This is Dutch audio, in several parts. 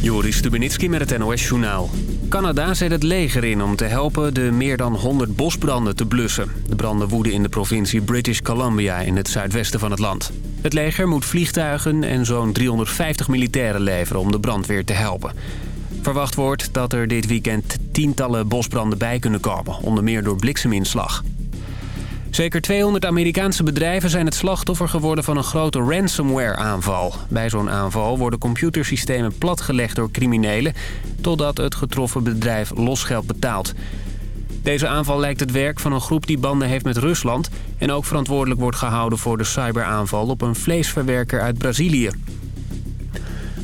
Joris Stubenitski met het NOS-journaal. Canada zet het leger in om te helpen de meer dan 100 bosbranden te blussen. De branden woeden in de provincie British Columbia in het zuidwesten van het land. Het leger moet vliegtuigen en zo'n 350 militairen leveren om de brandweer te helpen. Verwacht wordt dat er dit weekend tientallen bosbranden bij kunnen komen, onder meer door blikseminslag. Zeker 200 Amerikaanse bedrijven zijn het slachtoffer geworden van een grote ransomware-aanval. Bij zo'n aanval worden computersystemen platgelegd door criminelen... totdat het getroffen bedrijf losgeld betaalt. Deze aanval lijkt het werk van een groep die banden heeft met Rusland... en ook verantwoordelijk wordt gehouden voor de cyberaanval op een vleesverwerker uit Brazilië.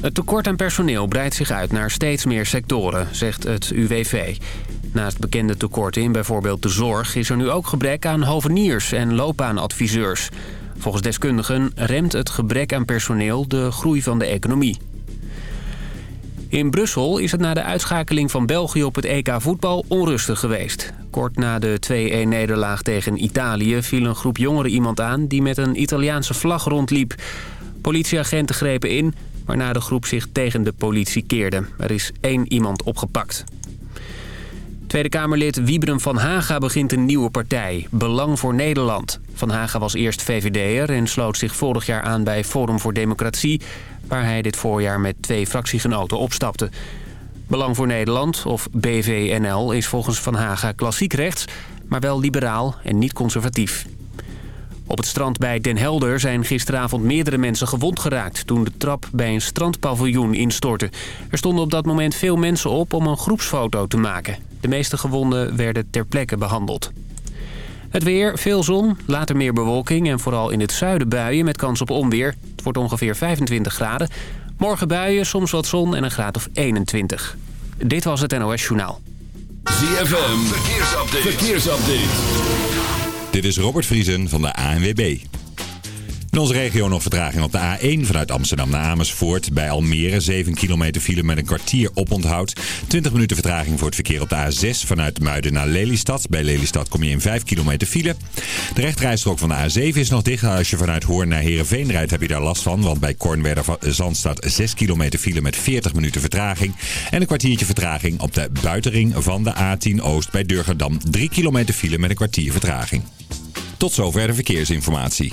Het tekort aan personeel breidt zich uit naar steeds meer sectoren, zegt het UWV. Naast bekende tekorten in bijvoorbeeld de zorg... is er nu ook gebrek aan hoveniers en loopbaanadviseurs. Volgens deskundigen remt het gebrek aan personeel de groei van de economie. In Brussel is het na de uitschakeling van België op het EK voetbal onrustig geweest. Kort na de 2-1-nederlaag tegen Italië viel een groep jongeren iemand aan... die met een Italiaanse vlag rondliep. Politieagenten grepen in, waarna de groep zich tegen de politie keerde. Er is één iemand opgepakt. Tweede Kamerlid Wiebren van Haga begint een nieuwe partij, Belang voor Nederland. Van Haga was eerst VVD'er en sloot zich vorig jaar aan bij Forum voor Democratie... waar hij dit voorjaar met twee fractiegenoten opstapte. Belang voor Nederland, of BVNL, is volgens Van Haga klassiek rechts... maar wel liberaal en niet conservatief. Op het strand bij Den Helder zijn gisteravond meerdere mensen gewond geraakt... toen de trap bij een strandpaviljoen instortte. Er stonden op dat moment veel mensen op om een groepsfoto te maken. De meeste gewonden werden ter plekke behandeld. Het weer, veel zon, later meer bewolking en vooral in het zuiden buien met kans op onweer. Het wordt ongeveer 25 graden. Morgen buien, soms wat zon en een graad of 21. Dit was het NOS Journaal. ZFM, verkeersupdate. verkeersupdate. Dit is Robert Vriesen van de ANWB. In onze regio nog vertraging op de A1 vanuit Amsterdam naar Amersfoort. Bij Almere 7 kilometer file met een kwartier oponthoud. 20 minuten vertraging voor het verkeer op de A6 vanuit Muiden naar Lelystad. Bij Lelystad kom je in 5 kilometer file. De rechterrijstrook van de A7 is nog dicht. Als je vanuit Hoorn naar Heerenveen rijdt heb je daar last van. Want bij Kornwerder Zandstad 6 kilometer file met 40 minuten vertraging. En een kwartiertje vertraging op de buitenring van de A10 Oost bij Durgerdam. 3 kilometer file met een kwartier vertraging. Tot zover de verkeersinformatie.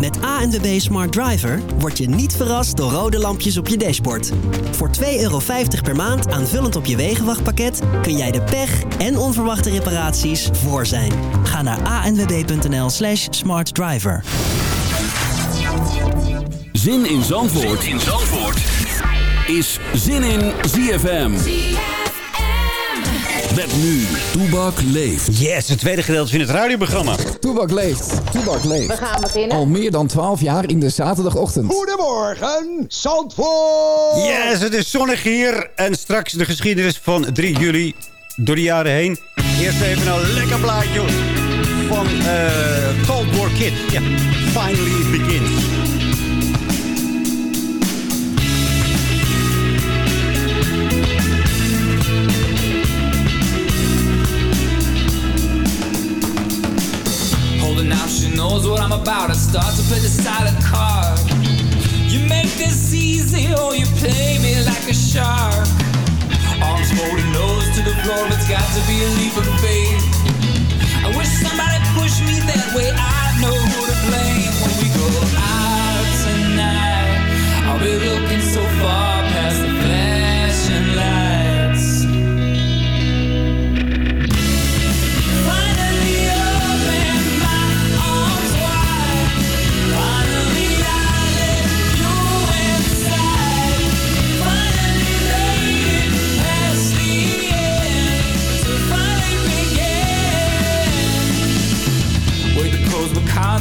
met ANWB Smart Driver word je niet verrast door rode lampjes op je dashboard. Voor 2,50 euro per maand aanvullend op je wegenwachtpakket kun jij de pech en onverwachte reparaties voor zijn. Ga naar anwb.nl slash smartdriver. Zin in Zandvoort, zin in Zandvoort. is Zin in ZFM. Met nu, Toebak leeft. Yes, het tweede gedeelte van het radioprogramma. Toebak leeft, Toebak leeft. We gaan beginnen. Al meer dan 12 jaar in de zaterdagochtend. Goedemorgen, Zandvoort! Yes, het is zonnig hier. En straks de geschiedenis van 3 juli door de jaren heen. Eerst even een lekker plaatje van uh, Cold War Kid. Ja, finally it begins. Knows what I'm about. I start to play the silent card. You make this easy, or you play me like a shark. Arms folded, nose to the floor. It's got to be a leap of faith. I wish somebody pushed me that way. I know who to blame when we go out tonight. I'll be looking so far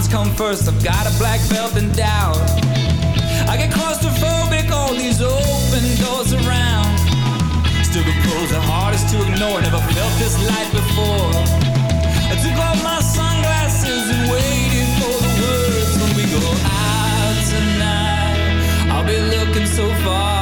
come first. I've got a black belt in doubt. I get claustrophobic, all these open doors around. Still the hardest to ignore. Never felt this light before. I took off my sunglasses and waited for the words when we go out tonight. I'll be looking so far.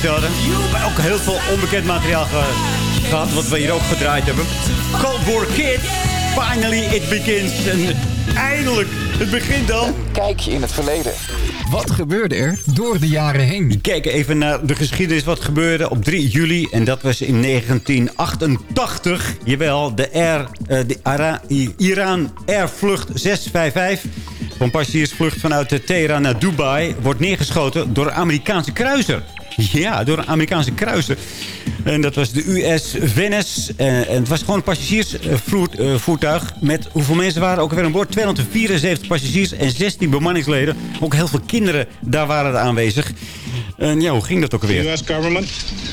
Ze hadden. Maar ook heel veel onbekend materiaal ge- gehad, wat we hier ook gedraaid hebben. Cold War Kid, finally it begins. En eindelijk, het begint dan. Kijkje in het verleden. Wat gebeurde er door de jaren heen? We kijken even naar de geschiedenis wat gebeurde op 3 juli. En dat was in 1988. Jawel, de, Air, eh, de Ara- Iran Air Vlucht 655... van passagiersvlucht vanuit eh, Teheran naar Dubai... wordt neergeschoten door een Amerikaanse kruiser. Ja, door een Amerikaanse kruiser. En dat was de US Venice. Eh, en het was gewoon een passagiersvoertuig. met hoeveel mensen waren er ook weer aan boord? 274 passagiers en 16 bemanningsleden. Ook heel veel kinderen daar waren er aanwezig. En ja, hoe ging dat ook The alweer? U.S. government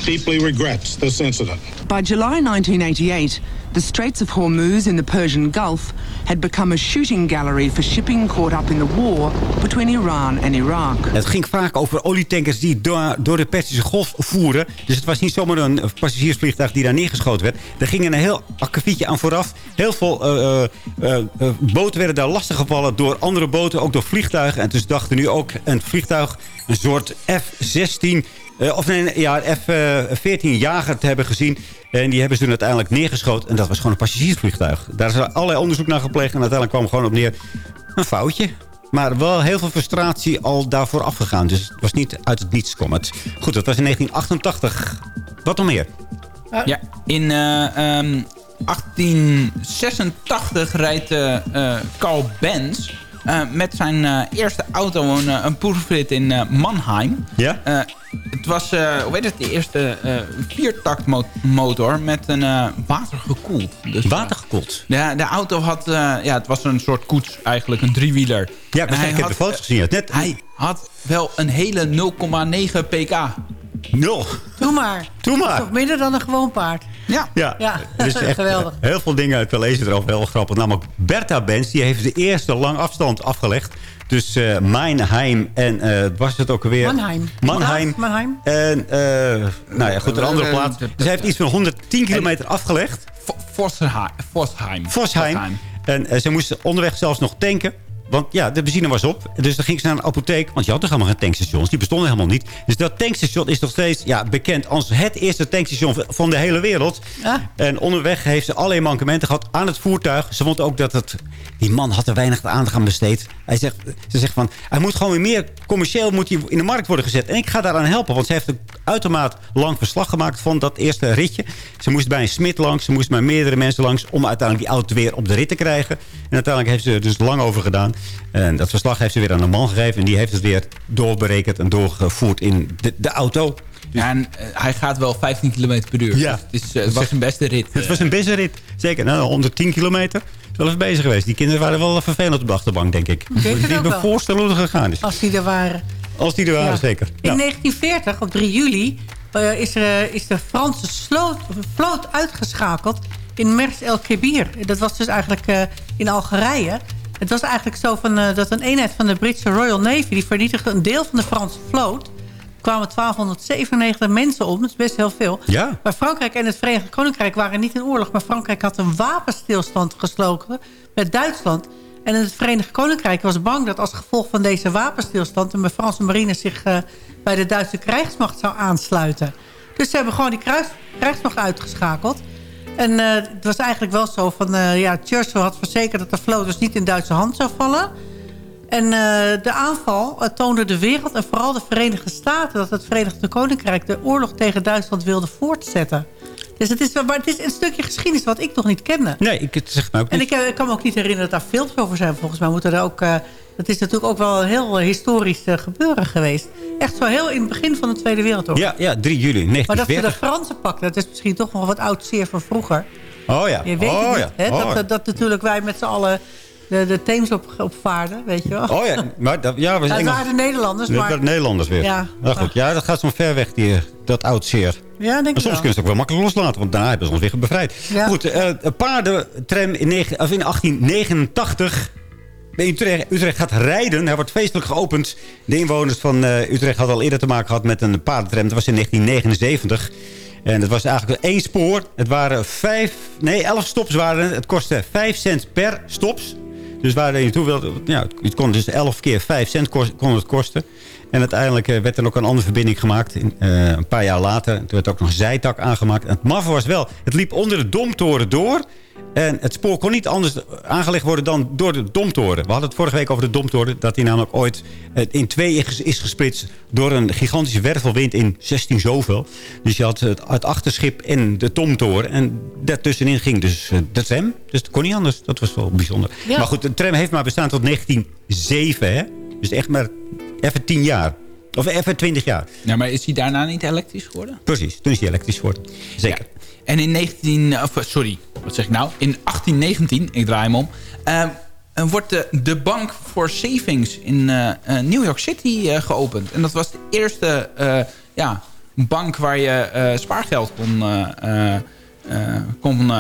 deeply regrets this incident. By July 1988, the Straits of Hormuz in the Persian Gulf had become a shooting gallery for shipping caught up in the war between Iran and Iraq. Het ging vaak over olietankers die door, door de Persische Golf voeren. Dus het was niet zomaar een passagiersvliegtuig die daar neergeschoten werd. Er ging een heel akkefietje aan vooraf. Heel veel eh, eh, eh, boten werden daar lastiggevallen door andere boten, ook door vliegtuigen. En dus dachten nu ook een vliegtuig, een soort F-16... eh, of nee, ja, F-14 jager te hebben gezien. En die hebben ze toen uiteindelijk neergeschoten. En dat was gewoon een passagiersvliegtuig. Daar is allerlei onderzoek naar gepleegd. En uiteindelijk kwam gewoon op neer een foutje. Maar wel heel veel frustratie al daarvoor afgegaan. Dus het was niet uit het niets komend. Goed, dat was in 1988. Wat nog meer? Ja, in eh, ehm, 1886 rijdt eh, eh, Carl Benz eh, met zijn eh, eerste auto een, eh, een proefrit in eh, Mannheim. Ja? Het was, hoe heet het, de eerste eh viertaktmotor met een watergekoeld. Dus, Watergekoeld. de, de auto had, ja, het was een soort koets eigenlijk, een driewieler. Ja, En maar hij ik heb had, de foto's gezien. Net Hij had wel een hele 0,9 pk. Nul. Doe maar. Doe maar. Toch minder dan een gewoon paard. Ja. Ja, Ja, er is echt geweldig. heel veel dingen uit te lezen erover. Heel grappig. Namelijk Bertha Benz, die heeft de eerste langafstand afgelegd. Dus eh Meinheim en eh, was het ook alweer? Mannheim. Mannheim. Mannheim. En, eh, nou ja, goed, een andere plaats. Dus hij heeft iets van 110 kilometer afgelegd. Vo- Vosheim. Vosheim. Vosheim. En ze moesten onderweg zelfs nog tanken. Want ja, de benzine was op. Dus dan ging ze naar een apotheek. Want je had toch helemaal geen tankstations. Die bestonden helemaal niet. Dus dat tankstation is nog steeds ja, bekend als het eerste tankstation van de hele wereld. Ja. En onderweg heeft ze allerlei mankementen gehad aan het voertuig. Ze vond ook dat het... Die man had er weinig aandacht aan besteed. Hij zegt, ze zegt van... Hij moet gewoon weer meer commercieel moet hij in de markt worden gezet. En ik ga daaraan helpen. Want ze heeft een uitermate lang verslag gemaakt van dat eerste ritje. Ze moest bij een smid langs. Ze moest bij meerdere mensen langs. Om uiteindelijk die auto weer op de rit te krijgen. En uiteindelijk heeft ze er dus lang over gedaan. En dat verslag heeft ze weer aan een man gegeven. En die heeft het weer doorberekend en doorgevoerd in de, de auto. Ja, en eh, hij gaat wel 15 km per uur. Ja. Dus het, is, eh, het was een beste rit. Het was een beste rit. Zeker, nou, 110 kilometer. Is wel even bezig geweest. Die kinderen waren wel vervelend op de achterbank, denk ik. denk het Ik kan me voorstellen hoe het gegaan is. Als die er waren. Als die er waren, Ja. zeker. In Nou, 1940, op 3 juli, eh, is, er, is de Franse sloot, vloot uitgeschakeld in Mers El Kebir. Dat was dus eigenlijk eh, in Algerije. Het was eigenlijk zo van, eh, dat een eenheid van de Britse Royal Navy... die vernietigde een deel van de Franse vloot. Er kwamen 1297 mensen om, dat is best heel veel. Ja. Maar Frankrijk en het Verenigd Koninkrijk waren niet in oorlog... maar Frankrijk had een wapenstilstand gesloten met Duitsland... En het Verenigd Koninkrijk was bang dat als gevolg van deze wapenstilstand... de Franse marine zich eh, bij de Duitse krijgsmacht zou aansluiten. Dus ze hebben gewoon die kruis, krijgsmacht uitgeschakeld. En eh, het was eigenlijk wel zo van... eh, ja, Churchill had verzekerd dat de vloot dus niet in Duitse hand zou vallen. En de aanval toonde de wereld en vooral de Verenigde Staten... dat het Verenigde Koninkrijk de oorlog tegen Duitsland wilde voortzetten. Dus het is, maar het is een stukje geschiedenis wat ik nog niet kende. nee, ik, het zegt mij ook En niet. ik, eh, ik kan me ook niet herinneren dat daar films over zijn. Volgens mij moeten er ook... eh, Dat is natuurlijk ook wel een heel eh, historisch gebeuren geweest. Echt zo heel in het begin van de Tweede Wereldoorlog. Ja, ja 3 juli Maar dat ze 1940. de Fransen pakten, dat is misschien toch nog wat oud zeer van vroeger. Oh ja. Je weet oh, niet, ja. hè? Oh, dat, dat natuurlijk wij met z'n allen de, de Theems op, opvaarden, weet je wel. Oh ja, maar dat, ja, we Ja, zijn het waren de Nederlanders, Dat maar... waren Nederlanders weer. Ja. Nou goed, ja, dat gaat zo ver weg, die, dat oud zeer. Ja, denk Maar ik soms wel. kun je het ook wel makkelijk loslaten, want daarna hebben ze ons weer bevrijd. Ja. Goed, eh, een paardentram in, negen- of in 1889 bij Utrecht, Utrecht gaat rijden. Hij wordt feestelijk geopend. De inwoners van eh, Utrecht hadden al eerder te maken gehad met een paardentram. Dat was in 1979. En het was eigenlijk één spoor. Het waren vijf, nee, elf stops waren het. Het kostte vijf cent per stops. Dus waar je naartoe wilde, ja, het kon dus 11 keer 5 cent kost- kon het kosten. En uiteindelijk eh, werd er ook een andere verbinding gemaakt. In, eh, een paar jaar later. Toen werd ook nog een zijtak aangemaakt. En het maffe was wel, het liep onder de Domtoren door. En het spoor kon niet anders aangelegd worden dan door de Domtoren. We hadden het vorige week over de Domtoren. Dat die namelijk ooit eh, in twee is, gesplitst door een gigantische wervelwind in 16 zoveel. Dus je had het, achterschip en de Domtoren. En daartussenin ging dus de tram. Dus dat kon niet anders. Dat was wel bijzonder. Ja. Maar goed, de tram heeft maar bestaan tot 1907. Hè? Dus echt maar even 10 jaar. Of even 20 jaar. Ja, maar is hij daarna niet elektrisch geworden? Precies, toen is die elektrisch geworden. Zeker. En in 19... Of, sorry, wat zeg ik nou? In 1819, ik draai hem om... eh, eh, wordt de, de bank for savings in eh, eh, New York City geopend. En dat was de eerste ja, bank waar je spaargeld kon, kon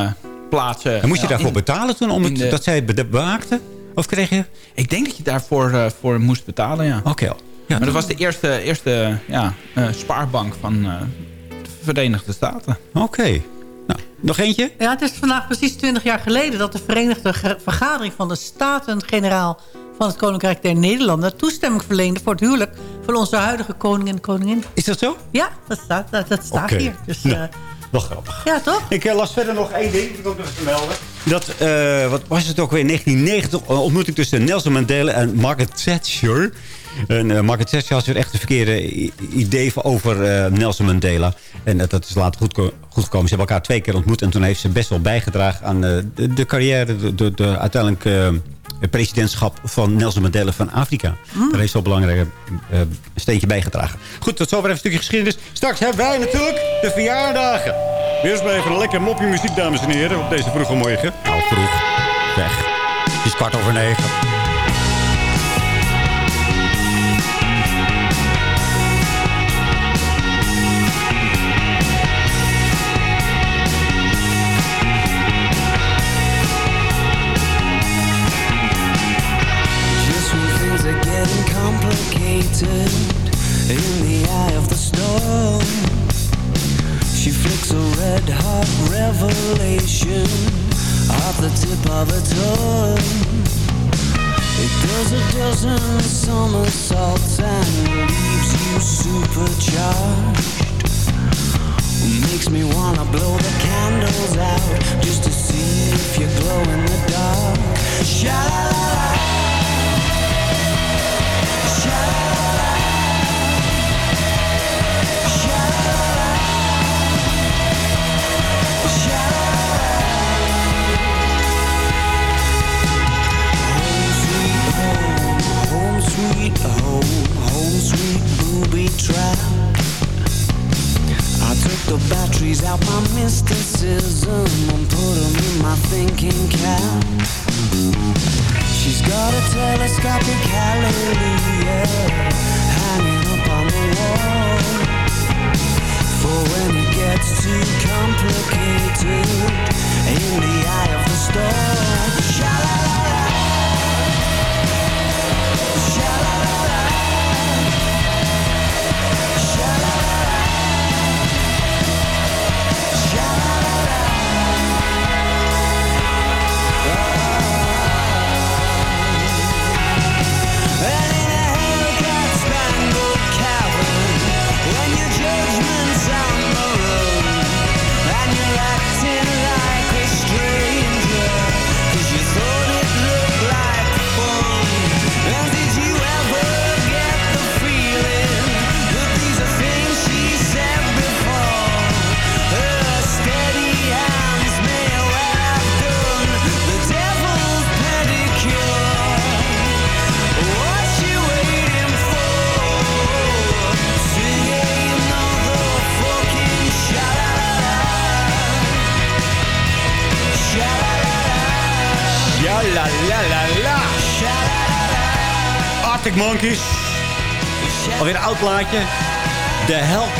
plaatsen. En moest je daarvoor in- betalen toen om in het, de- dat zij het be- bewaakten? Of kreeg je... Ik denk dat je daarvoor eh, voor moest betalen, ja. Oké. Ja, maar dat was de eerste, eerste ja, eh, spaarbank van eh, de Verenigde Staten. Oké. Nou, nog eentje? Ja, het is vandaag precies 20 jaar geleden... dat de Verenigde Vergadering van de Staten-Generaal... van het Koninkrijk der Nederlanden... toestemming verleende voor het huwelijk... van onze huidige koning en koningin. Is dat zo? Ja, dat staat, dat, dat staat hier. Dus, Nou. Wel grappig. ja, toch? Ik eh, las verder nog één ding. Dat ik nog even melden. Dat, eh, wat was het ook weer? In 1990 een ontmoeting tussen Nelson Mandela en Margaret Thatcher. En eh, Margaret Thatcher had weer echt een verkeerde idee over Nelson Mandela. En dat, dat is later goed, goed gekomen. Ze hebben elkaar twee keer ontmoet. En toen heeft ze best wel bijgedragen aan de, de carrière. De, de, de uiteindelijk het presidentschap van Nelson Mandela van Afrika. Daar heeft een belangrijk eh, steentje bijgedragen. Goed, tot zover even een stukje geschiedenis. Straks hebben wij natuurlijk de verjaardagen. Eerst maar even een lekker mopje muziek, dames en heren. Op deze vroege morgen. Nou, vroeg. Weg. Het is kwart over negen. Revelation off the tip of a tongue. It does a dozen somersaults and leaves you supercharged. Makes me wanna blow the candles out just to see if you glow in the dark. Sha-la-la-la. Home trap. I took the batteries out my mysticism and put them in my thinking cap. She's got a telescopic hallelujah hanging up on the wall. For when it gets too complicated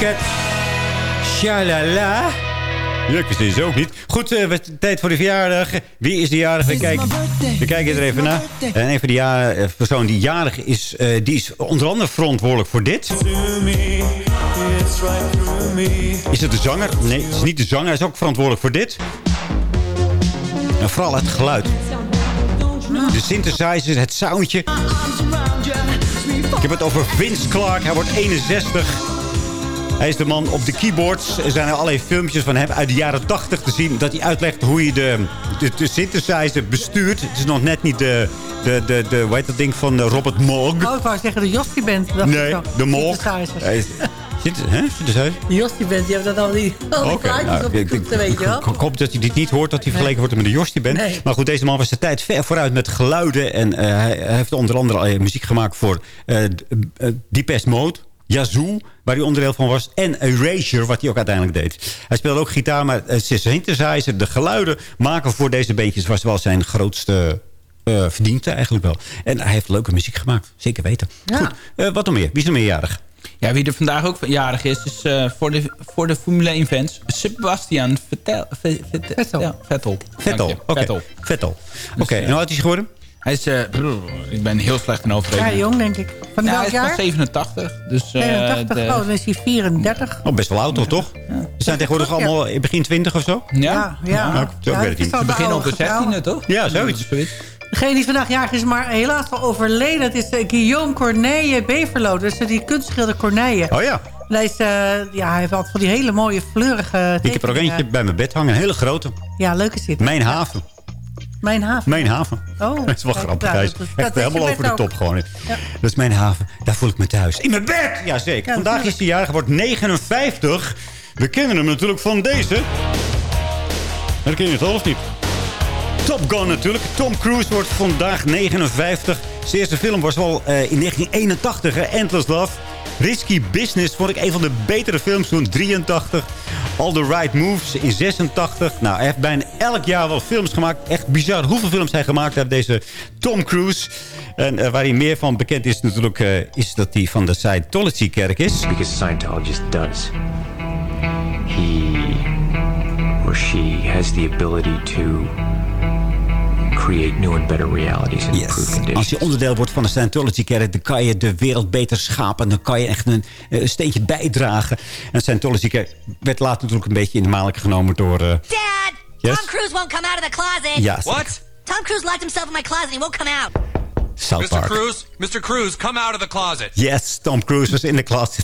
Hellcat. Shalala. Ja, ik wist deze ook niet. Goed, eh, tijd voor de verjaardag. Wie is de jarig? We kijken, we kijken er even naar. En een van de ja- eh, personen die jarig is... eh, die is onder andere verantwoordelijk voor dit. Is het de zanger? Nee, het is niet de zanger. Hij is ook verantwoordelijk voor dit. En vooral het geluid. De synthesizer, het soundje. Ik heb het over Vince Clark. Hij wordt 61. Hij is de man op de keyboards. Er zijn allerlei filmpjes van hem uit de jaren 80 te zien... dat hij uitlegt hoe je de, de, de synthesizer bestuurt. Het is nog net niet de, de, de, de hoe heet dat ding van eh, Robert Moog. Oh, ik wou zeggen de Jostie ik Nee, de Moog. Zit, hè? Synthesizer? De Jostie Band, die hebben dat al die, al nou, op de weet je wel. ik- hoop dat hij dit niet hoort, dat hij vergeleken wordt met de Jostie bent. Nee. Maar goed, deze man was de tijd ver vooruit met geluiden. En eh, hij, heeft onder andere eh, muziek gemaakt voor uh, Deepest Mode. Yazoo, waar hij onderdeel van was. En Erasure, wat hij ook uiteindelijk deed. Hij speelde ook gitaar, maar het synthesizer, de geluiden maken voor deze beentjes... was wel zijn grootste eh verdienste eigenlijk wel. En hij heeft leuke muziek gemaakt, zeker weten. Ja. Goed, eh, wat nog meer? Wie is er meerjarig? Ja, wie er vandaag ook jarig is, is eh, voor, de, voor de Formule 1 fans... Sebastian Vettel. Ve- Vettel. Vettel. Oké. Vettel. Vettel. Dus, Oké, eh, en hoe oud is hij geworden? Hij is... eh, brrr, ik ben heel slecht in Ja, overrekening. jong denk ik. Van Ja, welk hij is van jaar? 87. Dus, eh, 87, de- oh, dan is hij 34. Oh, best wel oud toch, toch? Ze zijn tegenwoordig Ja. allemaal in begin 20 of zo? ja, Ja, ja. Nou, zo Ja, weet ik niet. Ze beginnen op de oude 16e, toch? Ja, zoiets. Degene die vandaag jarig is, maar helaas al overleden... dat is eh, Guillaume Corneille Beverlo. Dus die kunstschilder Corneille. Oh ja, Hij, is, ja, hij heeft altijd van die hele mooie, fleurige ik heb er ook eentje bij mijn bed hangen. Een hele grote. Ja, leuk is dit. Mijn haven. Mijn haven. Mijn haven. Oh, dat is wel kijk, grappig. nou, dat- echt dat helemaal over de top ook. gewoon. Ja. Dat is mijn haven. Daar voel ik me thuis. In mijn bed! Jazeker. Ja, Vandaag is hij jarig. Wordt 59. We kennen hem natuurlijk van deze. Dat ken je het al of niet? Top Gun natuurlijk. Tom Cruise wordt vandaag 59. Zijn eerste film was al eh, in 1981, hè? Endless Love. Risky Business vond ik een van de betere films toen, 83. All the Right Moves in 86. Nou, hij heeft bijna elk jaar wel films gemaakt. Echt bizar hoeveel films hij gemaakt heeft, deze Tom Cruise. En eh, waar hij meer van bekend is natuurlijk, eh, is dat hij van de Scientology-kerk is. Because Scientologist does. He or she has the ability to create new and better realities and improve conditions. Als je onderdeel wordt van de Scientology-kerk... dan kan je de wereld beter schapen. Dan kan je echt een, eh, een steentje bijdragen. En de Scientology-kerk werd later natuurlijk een beetje in de maling genomen door... eh, Dad! Yes? Tom Cruise won't come out of the closet. Ja, What? Tom Cruise locked himself in my closet and he won't come out. South Mr. Park. Cruz, Mr. Cruz, come out of the closet. Yes, Tom Cruise was in de klas.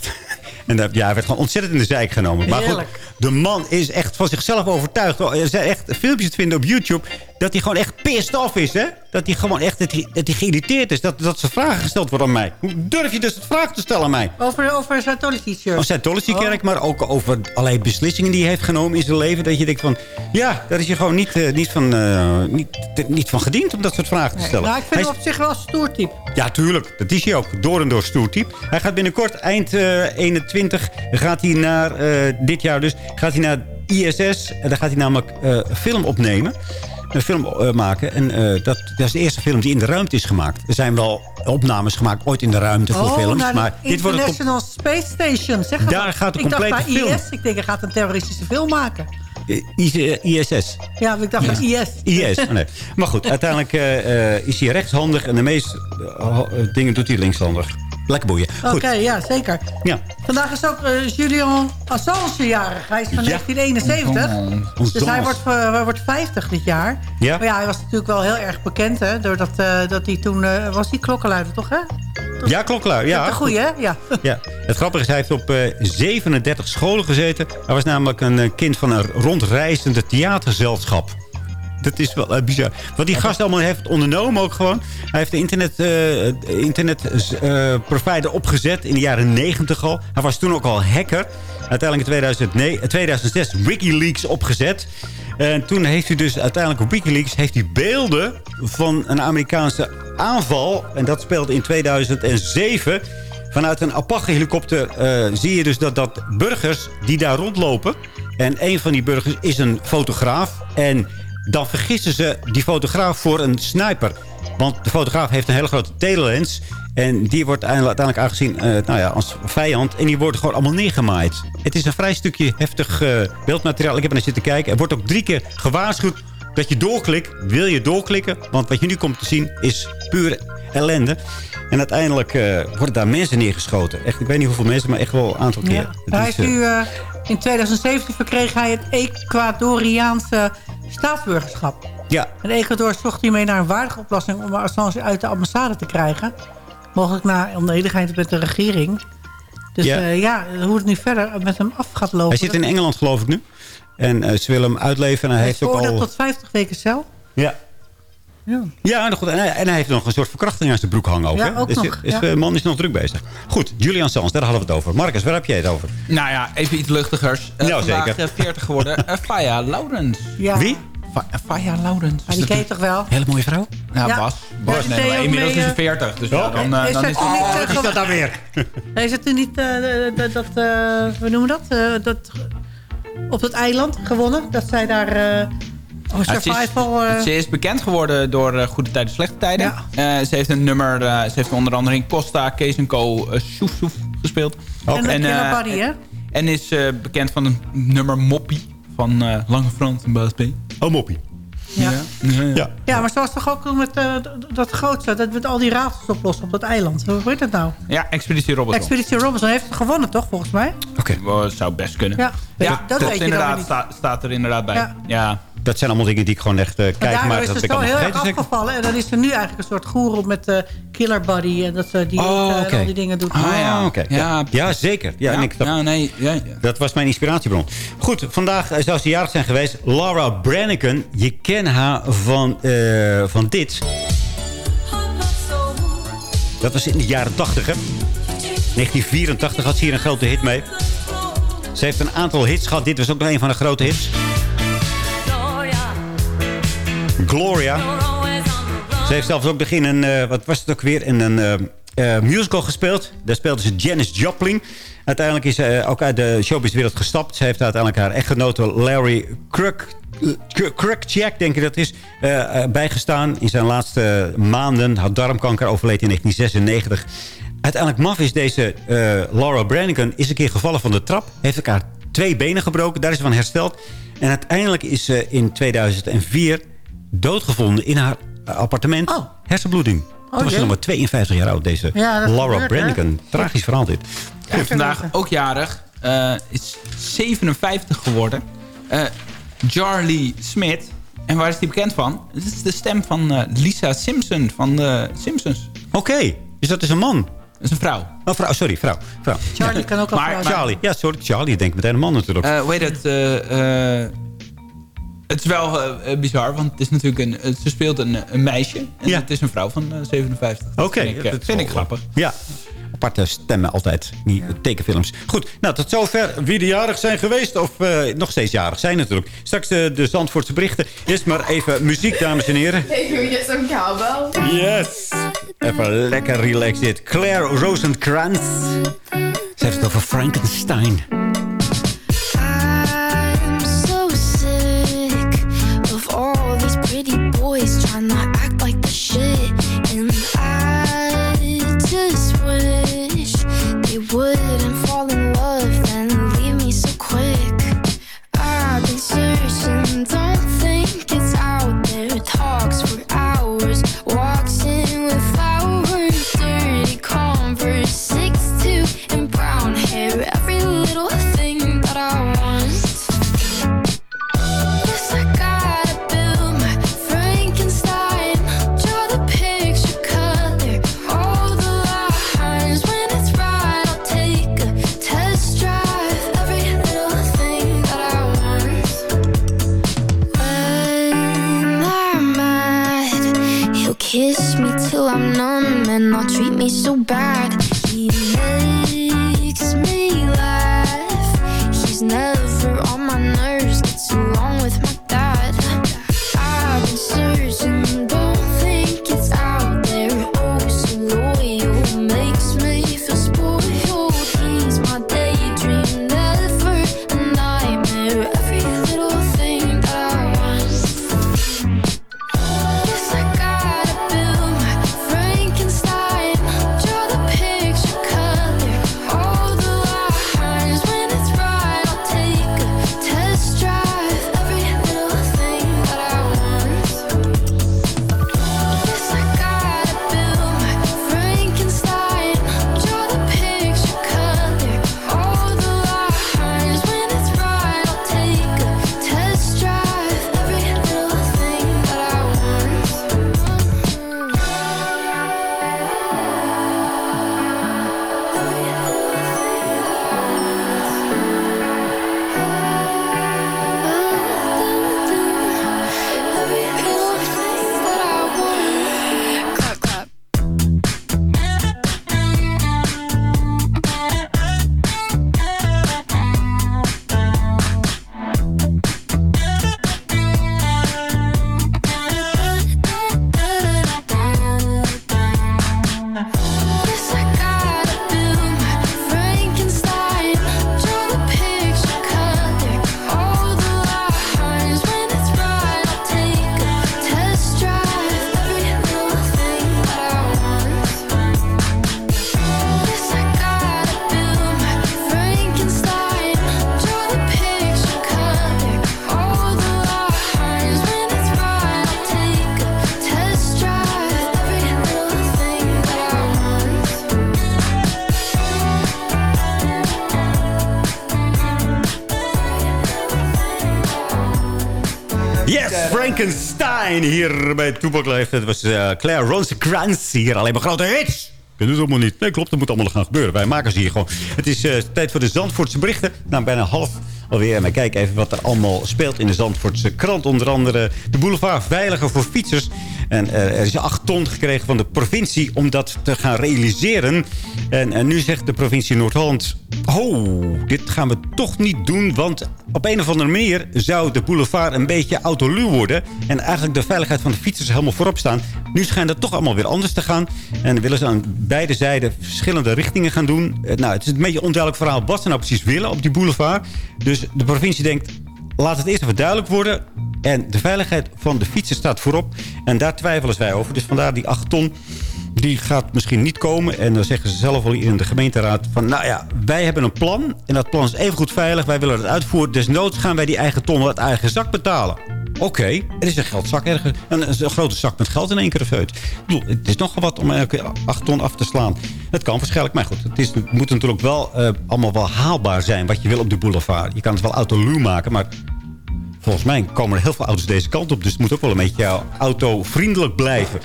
En dat, ja, hij werd gewoon ontzettend in de zijk genomen. Maar goed, Heerlijk. de man is echt van zichzelf overtuigd. Oh, Er zijn echt filmpjes te vinden op YouTube... dat hij gewoon echt pissed off is, hè? Dat hij gewoon echt dat hij, dat hij geïrriteerd is. Dat, dat ze vragen gesteld worden aan mij. Hoe durf je dus het vragen te stellen aan mij? Over, over Scientology Church. Of Scientology-kerk, maar ook over allerlei beslissingen die hij heeft genomen in zijn leven. Dat je denkt van, ja, daar is je gewoon niet, eh, niet, van, eh, niet, niet van gediend om dat soort vragen te Nee, stellen. nou, ik vind Hij hem op zich wel een stoer type. ja, tuurlijk. Dat is hij ook. Door en door stoertype. Hij gaat binnenkort, eind eh 21, gaat hij naar, dit jaar dus, gaat hij naar ISS. En daar gaat hij namelijk film opnemen. Een film eh, maken. En eh, dat, dat is de eerste film die in de ruimte is gemaakt. Er zijn wel opnames gemaakt ooit in de ruimte voor oh, films. naar Maar de dit wordt International Space Station. Zeg Daar al. gaat de ik dacht complete bij film. IS. Ik denk, hij gaat een terroristische film maken. I- ISS. Ja, ik dacht bij IS. IS, oh nee. Maar goed, uiteindelijk eh, eh, is hij rechtshandig. En de meeste eh, eh, dingen doet hij linkshandig. Lekker boeien. Oké, Goed. ja, zeker. Ja. Vandaag is ook eh, Julian Assange jarig. Hij is van Ja. 1971. Ons Dus hij wordt, hij wordt 50 dit jaar. Ja. Maar ja, hij was natuurlijk wel heel erg bekend, hè. Doordat eh, dat hij toen... eh, was hij klokkenluider, toch, hè? Ja, klokklaar. Ja, goeie, hè? Ja. Ja, het grappige is, hij heeft op eh, 37 scholen gezeten. Hij was namelijk een kind van een rondreizende theatergezelschap. Dat is wel eh, bizar. Wat die gast allemaal heeft ondernomen ook gewoon. Hij heeft de internet, eh, internet eh, opgezet in de jaren 90 al. Hij was toen ook al hacker. Uiteindelijk in 2009, eh, 2006 Wikileaks opgezet. En toen heeft hij dus uiteindelijk op Wikileaks heeft hij beelden van een Amerikaanse aanval. En dat speelde in 2007. Vanuit een Apache-helikopter eh, zie je dus dat, dat burgers die daar rondlopen... en een van die burgers is een fotograaf... en dan vergissen ze die fotograaf voor een sniper. Want de fotograaf heeft een hele grote telelens. En die wordt uiteindelijk aangezien eh, nou ja, als vijand. En die wordt gewoon allemaal neergemaaid. Het is een vrij stukje heftig eh, beeldmateriaal. Ik heb er naar zitten kijken. Er wordt ook drie keer gewaarschuwd dat je doorklikt. Wil je doorklikken? Want wat je nu komt te zien is pure ellende. En uiteindelijk eh, worden daar mensen neergeschoten. Echt, ik weet niet hoeveel mensen, maar echt wel een aantal keer. Het Hij eh, nu, in 2017 verkreeg hij het Ecuadoriaanse staatsburgerschap. Ja. En Ecuador zocht hiermee naar een waardige oplossing... om Assange uit de ambassade te krijgen. Mogelijk na onenigheid met de regering. Dus Ja. ja, ja hoe het nu verder met hem af gaat lopen... hij zit in Engeland, geloof ik nu. En eh, ze willen hem uitleveren. En hij, Hij heeft ook al... tot 50 weken cel. Ja. Ja. Ja, nou goed, en, hij, en hij heeft nog een soort verkrachting aan zijn broek hangen ook. Ja, ook nog, ja. de man is nog druk bezig. Goed, Julian Sands, daar hadden we het over. Marcus, waar heb jij het over? Nou ja, even iets luchtigers. Uh, Ja, vandaag zeker. eh, 40 geworden. Uh, Faya Laurens. Ja. Wie? Fa- eh, Faya Laurens. Maar die ken je toch wel? Hele mooie vrouw. Ja, Ja. Bas. Ja, Bas nee, maar inmiddels is eh, hij 40. Dus ja, dan, eh, Is dan dat is Oh, eh, wat is dat dan weer? Nee, is het toen niet, eh, dat, dat eh, hoe noemen we dat? Eh, dat? Op dat eiland gewonnen? Dat zij daar eh oh, Ja, ze, is, eh, ze is bekend geworden door eh, Goede Tijden, Slechte Tijden. Eh, ze heeft een nummer, eh, ze heeft onder andere in Costa, Kees Co, uh, Soef Soef gespeeld. En de eh, Killer Buddy, hè? En is eh, bekend van een nummer Moppie van eh, Lange Frans en Baas P. Oh, moppie. Ja. Ja, ja. Ja. Ja, maar zoals toch ook met eh, dat grootste... dat we al die raadsels oplossen op dat eiland. Hoe heet dat nou? Ja, Expeditie Robinson. Expeditie Robinson heeft het gewonnen, toch, volgens mij? Oké. Dat zou best kunnen. Ja, Ja, dat, dat klopt, weet je dan inderdaad, weer niet. sta- staat er inderdaad bij. Ja. Dat zijn allemaal dingen die ik gewoon echt eh, Maar kijk. Maar is dat zo allemaal heel erg afgevallen. En dan is er nu eigenlijk een soort goeroe met de Killer Buddy... en dat ze die Oh, ook, eh, die dingen doet. Ah, ja. Ah, oké. Ja. Ja. Ja, zeker. Ja, Ja, en ik, dat, ja, nee. Ja, ja. dat was mijn inspiratiebron. Goed, vandaag zou ze jarig zijn geweest. Laura Branigan. Je kent haar van, eh, van dit. Dat was in de jaren 80, hè? 1984 had ze hier een grote hit mee. Ze heeft een aantal hits gehad. Dit was ook nog een van de grote hits. Gloria. Ze heeft zelfs ook nog in een, eh, wat was het ook weer, in een eh, eh, musical gespeeld. Daar speelde ze Janis Joplin. Uiteindelijk is ze ook uit de showbizwereld gestapt. Ze heeft uiteindelijk haar echtgenote Larry Kruk, Krukchak, denk ik dat is, bijgestaan. In zijn laatste maanden had darmkanker overleed in 1996. Uiteindelijk maf is deze Laura Branigan is een keer gevallen van de trap. Heeft elkaar twee benen gebroken. Daar is ze van hersteld. En uiteindelijk is ze in 2004 doodgevonden in haar eh, appartement. Oh. Hersenbloeding. Toen was ze nog maar 52 jaar oud, deze Ja, dat Laura gebeurt, hè? Branigan. Tragisch verhaal dit. En vandaag ook jarig. eh, is 57 geworden. Eh, Charlie Smith. En waar is die bekend van? Het is de stem van eh, Lisa Simpson van de Simpsons. Oké, dus dat is een man. Dat is een vrouw. Oh, vrouw, sorry, vrouw. vrouw. Charlie kan ook al Maar- vrouw maar- zijn. Charlie. Ja, sorry, Charlie. Ik denk meteen een man natuurlijk. Eh, hoe heet het? Het is wel eh, eh, bizar, want het is natuurlijk een, eh, ze speelt een, een meisje. En Ja. het is een vrouw van eh, 57. Dat Oké. vind ik, dat is vind ik grappig. Ja. Aparte stemmen altijd. Die tekenfilms. Goed, nou tot zover wie de jarig zijn geweest. Of eh, nog steeds jarig zijn natuurlijk. Straks de, de Zandvoortse berichten. Eerst maar even muziek, dames en heren. We get some cowbell? Yes. Even lekker relaxed dit. Claire Rosenkrantz. Ze heeft het over Frankenstein. Hier bij Toepak Leeft. Het was eh, Claire Rosekrantz hier. Alleen maar grote hits. Dat doet allemaal niet. Nee, klopt. Dat moet allemaal gaan gebeuren. Wij maken ze hier gewoon. Het is eh, tijd voor de Zandvoortse berichten. Nou, bijna half alweer. Wij kijken even wat er allemaal speelt in de Zandvoortse krant. Onder andere de boulevard veiliger voor fietsers. En eh, er is 8 ton gekregen van de provincie om dat te gaan realiseren. En, en nu zegt de provincie Noord-Holland... Oh, dit gaan we toch niet doen. Want op een of andere manier zou de boulevard een beetje autoluw worden. En eigenlijk de veiligheid van de fietsers helemaal voorop staan. Nu schijnt het toch allemaal weer anders te gaan. En willen ze aan beide zijden verschillende richtingen gaan doen. Eh, Nou, het is een beetje een onduidelijk verhaal wat ze nou precies willen op die boulevard. Dus de provincie denkt, laat het eerst even duidelijk worden. En de veiligheid van de fietsen staat voorop. En daar twijfelen wij over. Dus vandaar die 8 ton. Die gaat misschien niet komen. En dan zeggen ze zelf al in de gemeenteraad van... nou ja, wij hebben een plan. En dat plan is evengoed veilig. Wij willen het uitvoeren. Desnoods gaan wij die eigen ton uit eigen zak betalen. Oké, er is een geldzak ergens. Een, grote zak met geld in één keer uit. Ik bedoel, het is nogal wat om elke 8 ton af te slaan. Het kan waarschijnlijk. Maar goed, het, is, het moet natuurlijk wel eh, allemaal wel haalbaar zijn... wat je wil op de boulevard. Je kan het wel autoluw maken, maar volgens mij komen er heel veel auto's deze kant op. Dus het moet ook wel een beetje autovriendelijk blijven.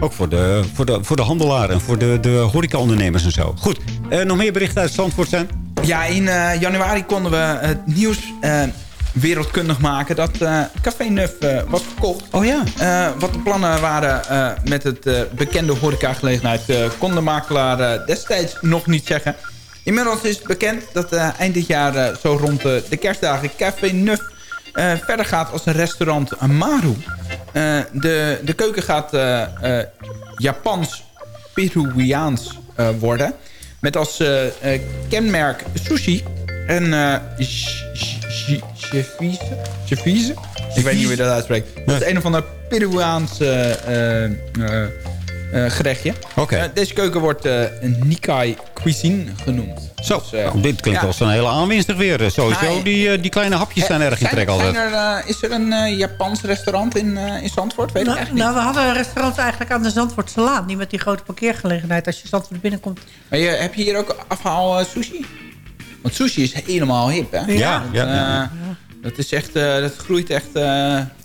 Ook voor de, voor de, voor de handelaren en voor de, de horecaondernemers en zo. Goed, eh, nog meer berichten uit Zandvoort zijn? Ja, in eh, januari konden we het nieuws eh, wereldkundig maken dat Café Nuf was verkocht. Oh ja. Wat de plannen waren met het bekende horecagelegenheid... kon de makelaar destijds nog niet zeggen. Inmiddels is het bekend dat eind dit jaar zo rond de kerstdagen... Café Nuf eh, verder gaat als een restaurant Maru. Eh, de, de keuken gaat eh, Japans-Peruviaans worden. Met als kenmerk sushi en chevize. Ik weet niet hoe je dat uitspreekt. Dat is een of ander Peruaans eh, eh, gerechtje. Oké. Eh, deze keuken wordt eh, een Nikkei cuisine genoemd. Zo, Dus, eh, nou, dit klinkt ja. als een hele aanwinst weer. eh, Sowieso, Ja, die, eh, die kleine hapjes zijn erg in trek altijd. er, eh, is er een eh, Japans restaurant in, eh, in Zandvoort? Weet ik Nou, eigenlijk nou, niet. we hadden een restaurant eigenlijk aan de Zandvoortse Laan. Die met die grote parkeergelegenheid. Als je Zandvoort binnenkomt. Maar je, heb je hier ook afhaal eh, sushi? Want sushi is helemaal hip, hè? Ja, Dat, ja, ja. eh, Dat is echt, eh, dat groeit echt...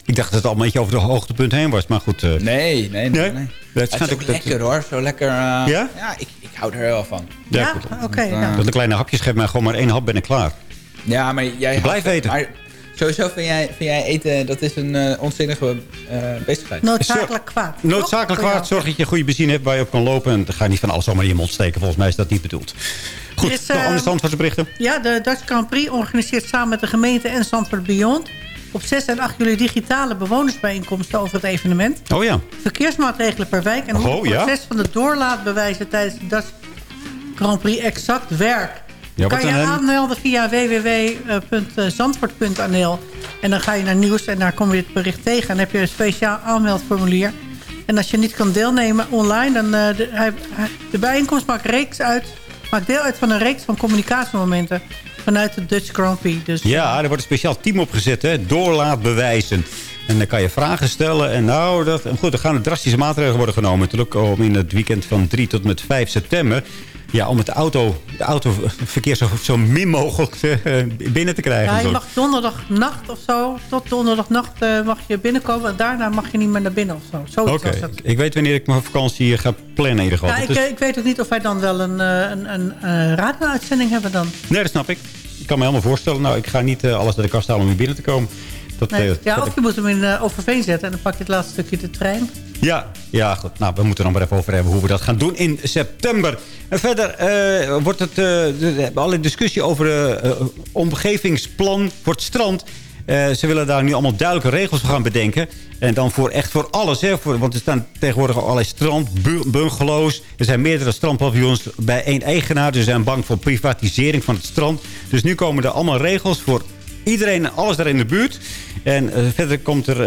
Ik dacht dat het al een beetje over de hoogtepunt heen was. Maar goed. eh, Nee, nee, nee. Nee? nee. Dat Het schijnt is ook dat- lekker hoor, zo lekker... eh, Ja? Ja, ik, ik hou er wel van. Ja, oké. Dat de kleine hapjes geeft mij gewoon maar één hap ben ik klaar. Ja, maar jij... Blijf eten. Maar sowieso vind jij, vind jij eten, dat is een eh onzinnige eh, bezigheid. Noodzakelijk kwaad. Noodzakelijk kwaad. Zorg dat je goede benzine hebt waar je op kan lopen. En dan ga je niet van alles zomaar in je mond steken. Volgens mij is dat niet bedoeld. Goed, Er is, nog eh, andere standvaartsberichten. Ja, de Dutch Grand Prix organiseert samen met de gemeente en Zandvoort Beyond... op 6 en 8 juli digitale bewonersbijeenkomsten over het evenement. Oh ja. Verkeersmaatregelen per wijk... en hoe Oh, het ja? proces van de doorlaatbewijzen tijdens de Dutch Grand Prix exact werkt. Ja, kan je aanmelden via www.zandvoort.nl. En dan ga je naar nieuws en daar kom je het bericht tegen. En dan heb je een speciaal aanmeldformulier. En als je niet kan deelnemen online... dan uh, de, hij, de bijeenkomst maakt, reeks uit, maakt deel uit van een reeks van communicatiemomenten... vanuit de Dutch Grand Prix. Dus, Ja, er wordt een speciaal team opgezet. Hè? Doorlaat bewijzen. En dan kan je vragen stellen. En nou, dat, goed, er gaan drastische maatregelen worden genomen. Natuurlijk om in het weekend van 3 tot met 5 september... Ja, om het auto, de autoverkeer zo, zo min mogelijk uh, binnen te krijgen. Ja, je mag donderdagnacht of zo, tot donderdagnacht uh, mag je binnenkomen. En daarna mag je niet meer naar binnen of zo. Oké, okay. ik weet wanneer ik mijn vakantie ga plannen in ieder geval. Ja, ik, is... ik, weet ook niet of wij dan wel een, een, een, een radio-uitzending hebben dan. Nee, dat snap ik. Ik kan me helemaal voorstellen. Nou, ik ga niet uh, alles naar de kast halen om hier binnen te komen. Dat, nee, ja, of je moet hem in Overveen zetten en dan pak je het laatste stukje de trein. Ja, ja, goed. Nou, we moeten er nog maar even over hebben hoe we dat gaan doen in september. En verder uh, wordt het, uh, we hebben alle discussie over uh, omgevingsplan voor het strand. Ze willen daar nu allemaal duidelijke regels voor gaan bedenken. En dan voor echt voor alles. Hè, voor, want er staan tegenwoordig allerlei strandbungalows. Er zijn meerdere strandpaviljoens bij één eigenaar. Dus ze zijn bang voor privatisering van het strand. Dus nu komen er allemaal regels voor iedereen en alles daar in de buurt. En uh, verder komt er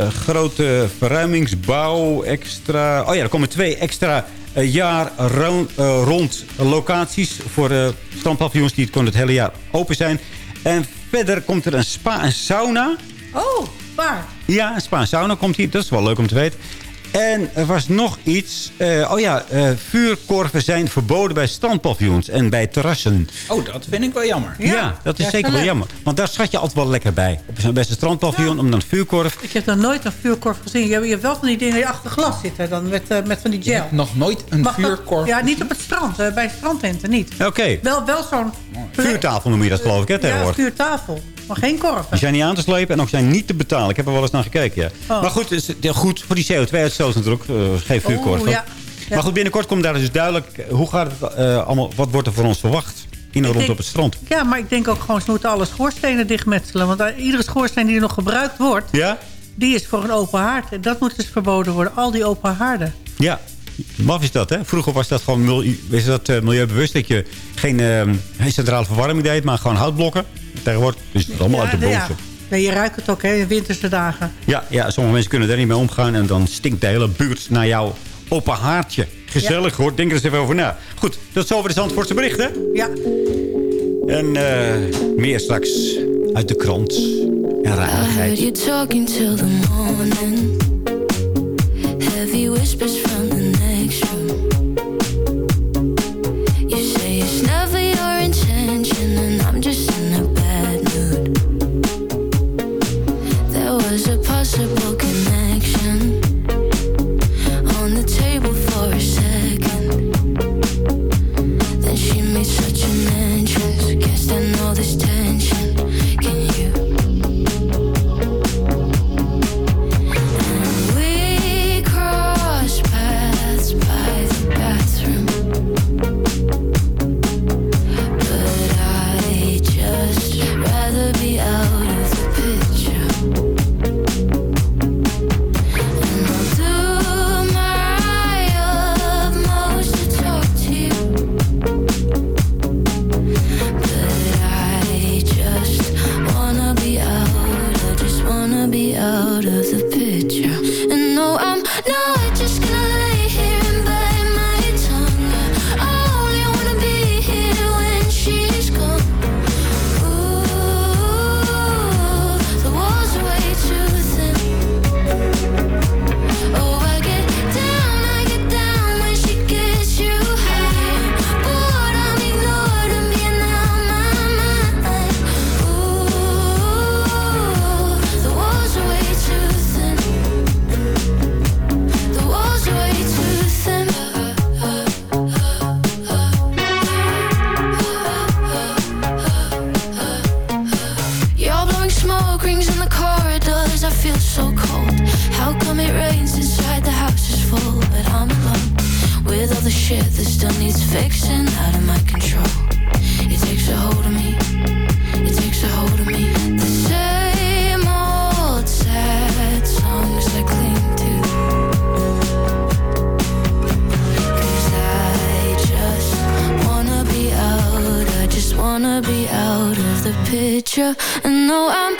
uh, grote verruimingsbouw, extra... Oh ja, er komen twee extra uh, jaar rond, rond locaties voor strandpaviljoens... die het, het hele jaar open zijn. En verder komt er een spa en sauna. Oh, waar? Ja, een spa en sauna komt hier. Dat is wel leuk om te weten. En er was nog iets. Eh, oh ja, eh, vuurkorven zijn verboden bij strandpaviljoens en bij terrassen. Oh, dat vind ik wel jammer. Ja, dat is Ja, zeker wel jammer. Want daar schat je altijd wel lekker bij. Op zo'n beste strandpaviljoen, om dan vuurkorf. Ik heb nog nooit een vuurkorf gezien. Je hebt, je hebt wel van die dingen die achter glas zitten. Dan met, eh, met van die gel. Nog nooit een Mag dat- vuurkorf. Ja, niet op het strand. bij strandtenten niet. Oké, Wel, wel zo'n... vuurtafel noem je dat geloof ik, hè, Ja, tegenwoordig. vuurtafel. Maar geen korven. Die zijn niet aan te slepen en ook zijn niet te betalen. Ik heb er wel eens naar gekeken, ja. Oh. Maar goed, is, goed voor die CO2-uitstoot natuurlijk. eh, geen vuurkorf. Oeh, ja. Ja. Maar goed, binnenkort komt daar dus duidelijk... eh, Hoe gaat het eh, allemaal... Wat wordt er voor ons verwacht? In en rond denk- op het strand. Ja, maar ik denk ook gewoon... ze moeten alle schoorstenen dichtmetselen. Want iedere schoorsteen die er nog gebruikt wordt... Ja? die is voor een open haard. En dat moet dus verboden worden. Al die open haarden. Ja. Maf is dat, hè? Vroeger was dat gewoon milieu, is dat, eh, milieubewust. Dat je geen eh, centrale verwarming deed, maar gewoon houtblokken. Tegenwoordig is het allemaal uit de boze. ja. Nee, je ruikt het ook, hè, in winterse dagen. Ja, ja, sommige mensen kunnen er niet mee omgaan. En dan stinkt de hele buurt naar jouw open haartje. Gezellig hoor, denk er eens even over na. Goed, dat is over de Zandvoortse berichten. Ja. En eh, meer straks uit de krant. En I heard rarigheid. you talking till the morning. Heavy whispers from the next room. Picture. And no, I'm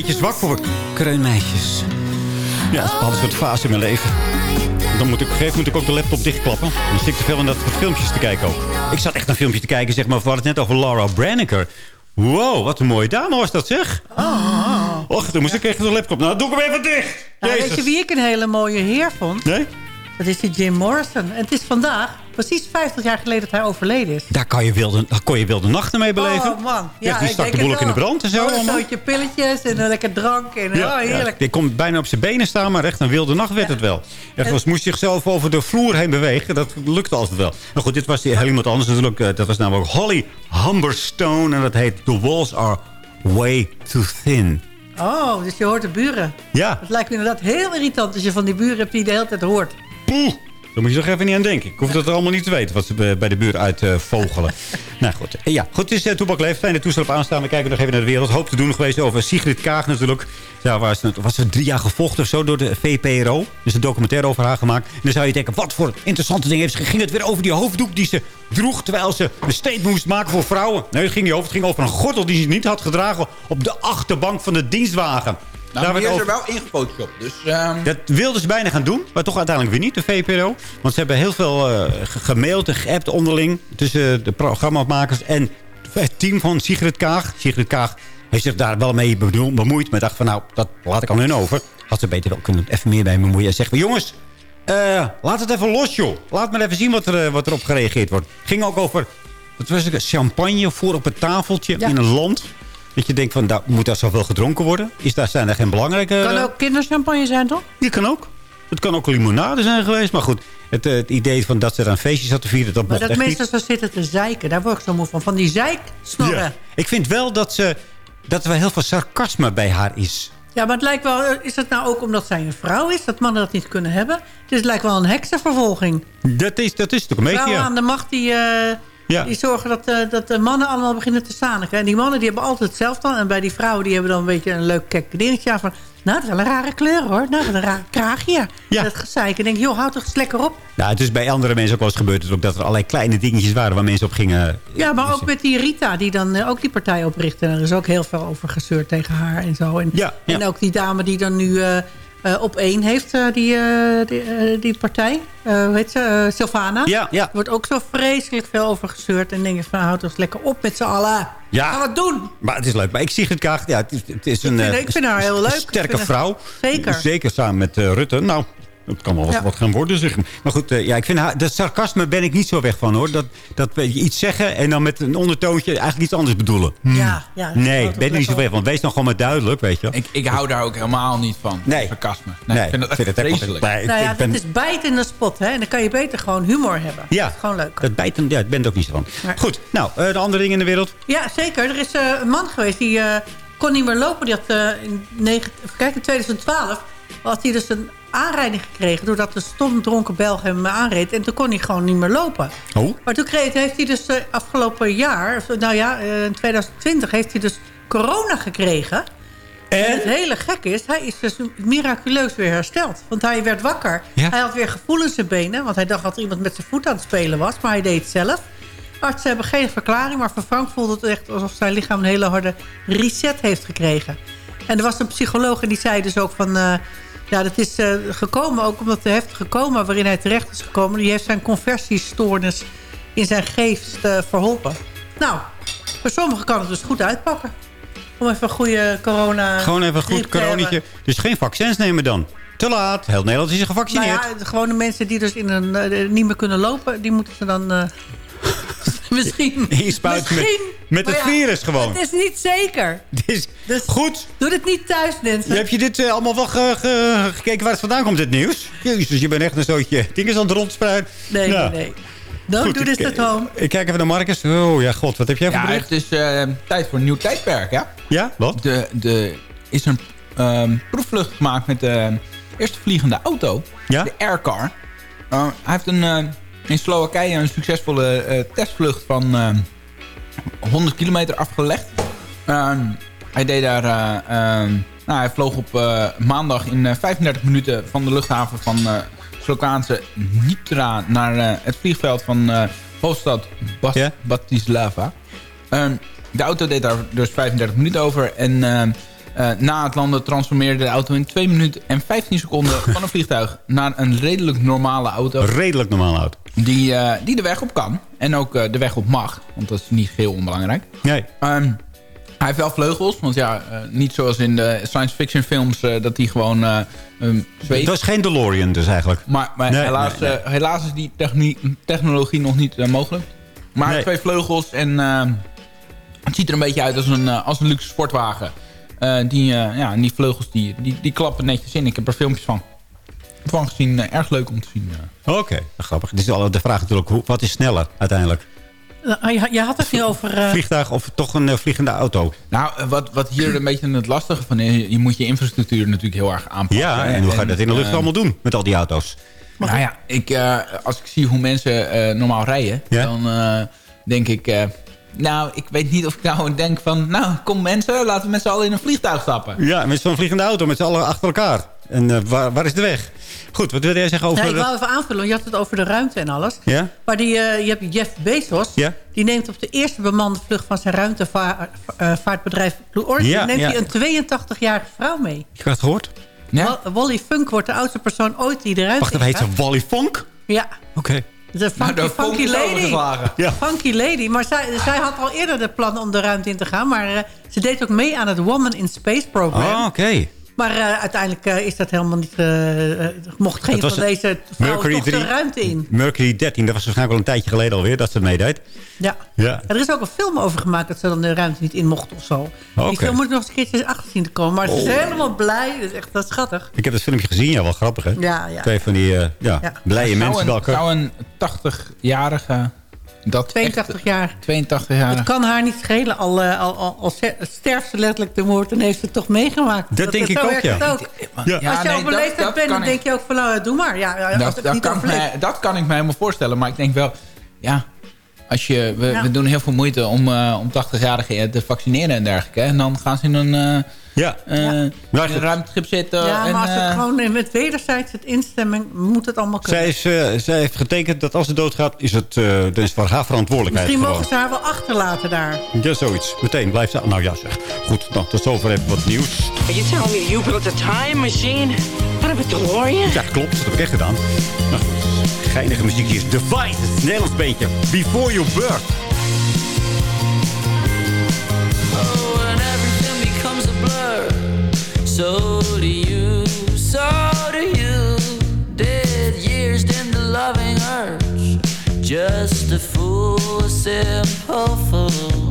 beetje zwak voor kreunmeisjes. Ja, dat is een bepaalde soort fase in mijn leven. Dan moet ik op een gegeven moment ook de laptop dichtklappen. Dan zit ik te veel aan dat soort filmpjes te kijken ook. Ik zat echt een filmpje te kijken, zeg maar. We hadden het net over Laura Braniker. Wow, wat een mooie dame was dat, zeg. Och, toen moest ik echt de laptop. Nou, doe ik hem even dicht. Nou, weet je wie ik een hele mooie heer vond? Nee? Dat is die Jim Morrison. En het is vandaag precies 50 jaar geleden dat hij overleden is. Daar, kan je wilde, daar kon je wilde nachten mee beleven. Oh man. Ja, die stak de boel in de brand en zo Oh, allemaal. Een zootje pilletjes en een lekker drank. En, oh, heerlijk. Die komt bijna op zijn benen staan, maar echt een wilde nacht werd het wel. Echt, was, moest zichzelf over de vloer heen bewegen. Dat lukte altijd wel. Maar goed, dit was heel iemand anders natuurlijk. Eh, Dat was namelijk Holly Humberstone. En dat heet The Walls Are way too thin. Oh, dus je hoort de buren. Ja. Het lijkt me inderdaad heel irritant als je van die buren hebt die de hele tijd hoort. Poeh. Daar moet je toch even niet aan denken. Ik hoef dat allemaal niet te weten wat ze bij- bij de buurt uitvogelen. nou goed. Eh, Ja, goed. Het is uh, Toepak Leef. Fijne toestel op aanstaan. We kijken nog even naar de wereld. Hoop te doen geweest over Sigrid Kaag natuurlijk. Ja, was, was ze drie jaar gevolgd of zo door de VPRO. Dus een documentaire over haar gemaakt. En dan zou je denken, wat voor interessante dingen heeft ze. Ging het weer over die hoofddoek die ze droeg... terwijl ze een statement moest maken voor vrouwen. Nee, het ging niet over. Het ging over een gordel die ze niet had gedragen... op de achterbank van de dienstwagen. Nou, Daar die is er wel ingefotoshopt. Dus, ehm, dat wilden ze bijna gaan doen, maar toch uiteindelijk weer niet, de VPRO. Want ze hebben heel veel eh, ge- gemaild en geappt onderling... tussen de programmamakers en het team van Sigrid Kaag. Sigrid Kaag heeft zich daar wel mee bedoel- bemoeid. Maar dacht van, nou, dat laat ik aan hun over. Had ze beter wel kunnen even meer bij bemoeien. En zeggen van, jongens, eh, laat het even los, joh. Laat maar even zien wat, er, eh, wat erop gereageerd wordt. ging ook over, wat was het, champagne voor op het tafeltje Ja. in een land... Dat je denkt van, nou, moet daar zoveel gedronken worden? Is daar, zijn er geen belangrijke... Kan ook kinderchampagne zijn, toch? Die kan ook. Het kan ook limonade zijn geweest. Maar goed, het, eh, het idee van dat ze dan feestjes hadden vieren, dat Maar dat mensen zo zitten te zeiken, daar word ik zo moe van. Van die zeiksnorren. Ja. Ik vind wel dat, ze, dat er wel heel veel sarcasme bij haar is. maar het lijkt wel... Is het nou ook omdat zij een vrouw is? Dat mannen dat niet kunnen hebben? Dus het lijkt wel een heksenvervolging. Dat is, dat is toch een beetje, Vrouwen ja. aan de macht die... eh, Ja. Die zorgen dat, eh, dat de mannen allemaal beginnen te zaniken. En die mannen die hebben altijd hetzelfde. En bij die vrouwen die hebben dan een beetje een leuk kek dingetje aan van... Nou, dat is wel een rare kleur hoor. Nou, een raar kraagje. Ja. Dat gezeik. En denk, joh, houd toch eens lekker op. Nou, het is bij andere mensen ook wel eens gebeurd dat, ook dat er allerlei kleine dingetjes waren waar mensen op gingen. Ja, maar ook met die Rita, die dan eh, ook die partij oprichtte. En er is ook heel veel over gezeurd tegen haar en zo. En, Ja, ja. en ook die dame die dan nu eh, eh, op één heeft, eh, die, eh, die, die partij. Hoe heet ze? Sylvana. Ja, ja. Er wordt ook zo vreselijk veel over gezeurd. En denk je van, houd eens lekker op met z'n allen. Ja. Gaan we het doen. Maar het is leuk. Maar ik zie het Kaag, ja, het is, het is een, vind- ik vind haar heel leuk. sterke vrouw. zeker. Zeker samen met Rutte. Nou, dat kan wel wat, Ja. wat gaan worden. Zeg. Maar goed, eh, ja, ik vind haar, dat sarcasme ben ik niet zo weg van hoor. Dat, dat we iets zeggen en dan met een ondertoontje eigenlijk iets anders bedoelen. Hm. Ja, ja. Nee, dat ben ik niet zo weg van. Wees dan gewoon maar duidelijk, weet je. ik, ik hou daar ook helemaal niet van. Nee. Sarcasme. Nee, Nee, ik vind dat echt ik vind het echt- vreselijk. nee, Nou ja, dit is bijten in de spot. Hè? En dan kan je beter gewoon humor hebben. Ja, Dat is gewoon leuk. Dat bijt hem, ja, ik ben er ook niet zo van. Goed, nou, eh, de andere dingen in de wereld. Ja, zeker. Er is eh, een man geweest die eh, kon niet meer lopen. Die had eh, in, negen, kijken, in 2012 had hij dus een aanrijding gekregen... doordat een stomdronken Belg hem aanreed. En toen kon hij gewoon niet meer lopen. Oh. Maar toen kreeg, heeft hij dus eh, afgelopen jaar... nou ja, eh, in 2020 heeft hij dus corona gekregen... En het hele gek is, hij is dus miraculeus weer hersteld. Want hij werd wakker. Ja. Hij had weer gevoel in zijn benen. Want hij dacht dat er iemand met zijn voet aan het spelen was. Maar hij deed het zelf. Artsen hebben geen verklaring. Maar voor Frank voelde het echt alsof zijn lichaam een hele harde reset heeft gekregen. En er was een psycholoog en die zei dus ook van... eh, ja, dat is eh, gekomen ook omdat de heftige coma waarin hij terecht is gekomen... die heeft zijn conversiestoornis in zijn geest eh, verholpen. Nou, voor sommigen kan het dus goed uitpakken. Om even een goede corona... Gewoon even een goed coronetje. Dus geen vaccins nemen dan. Te laat. Heel Nederland is gevaccineerd. Nou ja, de gewone mensen die dus in een, eh, niet meer kunnen lopen... die moeten ze dan misschien... Misschien, met het ja, virus gewoon. Het is niet zeker. Dus, Dus goed. doe dit niet thuis, mensen. Heb je dit eh, allemaal wel ge- ge- gekeken waar het vandaan komt, dit nieuws? Jezus, je bent echt een zootje dingen aan het rondspreiden. Nee, Nou, nee, nee. Don't goed, do this at home. Ik kijk even naar Marcus. Oh ja, god, wat heb jij voor Ja, bericht? het is eh, tijd voor een nieuw tijdperk, ja? Ja, wat? De, de, is een ehm, proefvlucht gemaakt met de eerste vliegende auto. Ja? De Aircar. Uh, hij heeft een, eh, in Slowakije een succesvolle eh, testvlucht van eh, 100 kilometer afgelegd. Ehm, hij deed daar... eh, ehm, nou, hij vloog op eh, maandag in eh, 35 minuten van de luchthaven van eh Slovaanse Nitra naar eh, het vliegveld van eh, hoofdstad Bas? Bratislava. Ehm, de auto deed daar dus 35 minuten over. En ehm, eh, na het landen transformeerde de auto in 2 minuten en 15 seconden van een vliegtuig naar een redelijk normale auto. Redelijk normaal auto. Die, eh, die de weg op kan. En ook eh, de weg op mag. Want dat is niet heel onbelangrijk. Nee. Ehm, hij heeft wel vleugels. Want ja, niet zoals in de science fiction films... dat hij gewoon um, zweeft. Dat is geen DeLorean dus eigenlijk. Maar, maar Nee, helaas, nee, nee. helaas is die technologie nog niet mogelijk. Maar twee vleugels en eh, het ziet er een beetje uit als een, als een luxe sportwagen. Eh, die, eh, ja, die vleugels die, die, die klappen netjes in. Ik heb er filmpjes van, van gezien. Eh, erg leuk om te zien. Oké, grappig. Dit is al de vraag natuurlijk, hoe, wat is sneller uiteindelijk? Uh, je, je, had het niet over... Uh... Vliegtuig of toch een uh, vliegende auto? Nou, wat, wat hier een beetje het lastige van is... je moet je infrastructuur natuurlijk heel erg aanpassen. Ja, en hoe ga je dat in de lucht allemaal doen met al die auto's? Maar nou ja, ik, als ik zie hoe mensen normaal rijden... Ja? dan denk ik... nou, ik weet niet of ik nou denk van... nou, kom mensen, laten we met z'n allen in een vliegtuig stappen. Ja, met zo'n vliegende auto, met z'n allen achter elkaar. En waar, waar is de weg? Goed, wat wil jij zeggen over... Nee, ik wou even aanvullen, je had het over de ruimte en alles. Ja? Maar die, uh, je hebt Jeff Bezos. Ja? Die neemt op de eerste bemande vlucht van zijn ruimtevaartbedrijf Blue Origin... Ja, neemt ja. hij een 82-jarige vrouw mee. Je had het gehoord? Ja? Wally Funk wordt de oudste persoon ooit die de ruimte Wacht heet ze Wally Funk? Ja. Oké. Okay. De funky, nou, funky lady. Ja. Funky lady. Maar zij, zij had al eerder de plan om de ruimte in te gaan. Maar uh, ze deed ook mee aan het Woman in Space program. Oh, oké. Okay. Maar uh, uiteindelijk uh, is dat helemaal niet... Uh, mocht geen van deze vrouwen toch de ruimte in. Mercury 13, dat was waarschijnlijk wel een tijdje geleden alweer dat ze meedeed. Ja. ja. Er is ook een film over gemaakt dat ze dan de ruimte niet in mocht of zo. Okay. Die film moet nog eens een keertje achter zien te komen. Maar ze is oh. helemaal blij. Dat is echt dat is schattig. Ik heb het filmpje gezien, ja, wel grappig hè? Ja, ja. Twee van die ja, ja. blije mensen elkaar. Zou een 80-jarige... Dat 82 echt, jaar. 82 jaar. Het kan haar niet schelen. Al, uh, al, al, al sterft ze letterlijk de moord en heeft ze het toch meegemaakt. Dat, dat denk ik ook, ja. Ook. ja. Als je nee, op bent, dan denk je ook van nou, doe maar. Ja, dat, dat, kan mij, dat kan ik me helemaal voorstellen. Maar ik denk wel, ja, als je, we, ja. we doen heel veel moeite om, uh, om 80-jarigen te vaccineren en dergelijke. En dan gaan ze in een... Uh, ja. Uh, ja. in een ruimteschip zitten. Ja, en, maar als het gewoon met wederzijds het instemming moet het allemaal kunnen. Zij, is, uh, zij heeft getekend dat als ze doodgaat, is het uh, dan is voor haar verantwoordelijkheid. Misschien mogen ze haar wel achterlaten daar. Ja, zoiets. Meteen blijft ze... Nou ja, zeg. Goed, nou, tot zover even wat nieuws. Are you telling me you built a time machine? What of a DeLorean? Ja, klopt. Dat heb ik echt gedaan. Nou. Geinige muziekjes. Divide, het Nederlands beentje. Before your birth. So do you, so do you. Years the loving Just a fool, a simple fool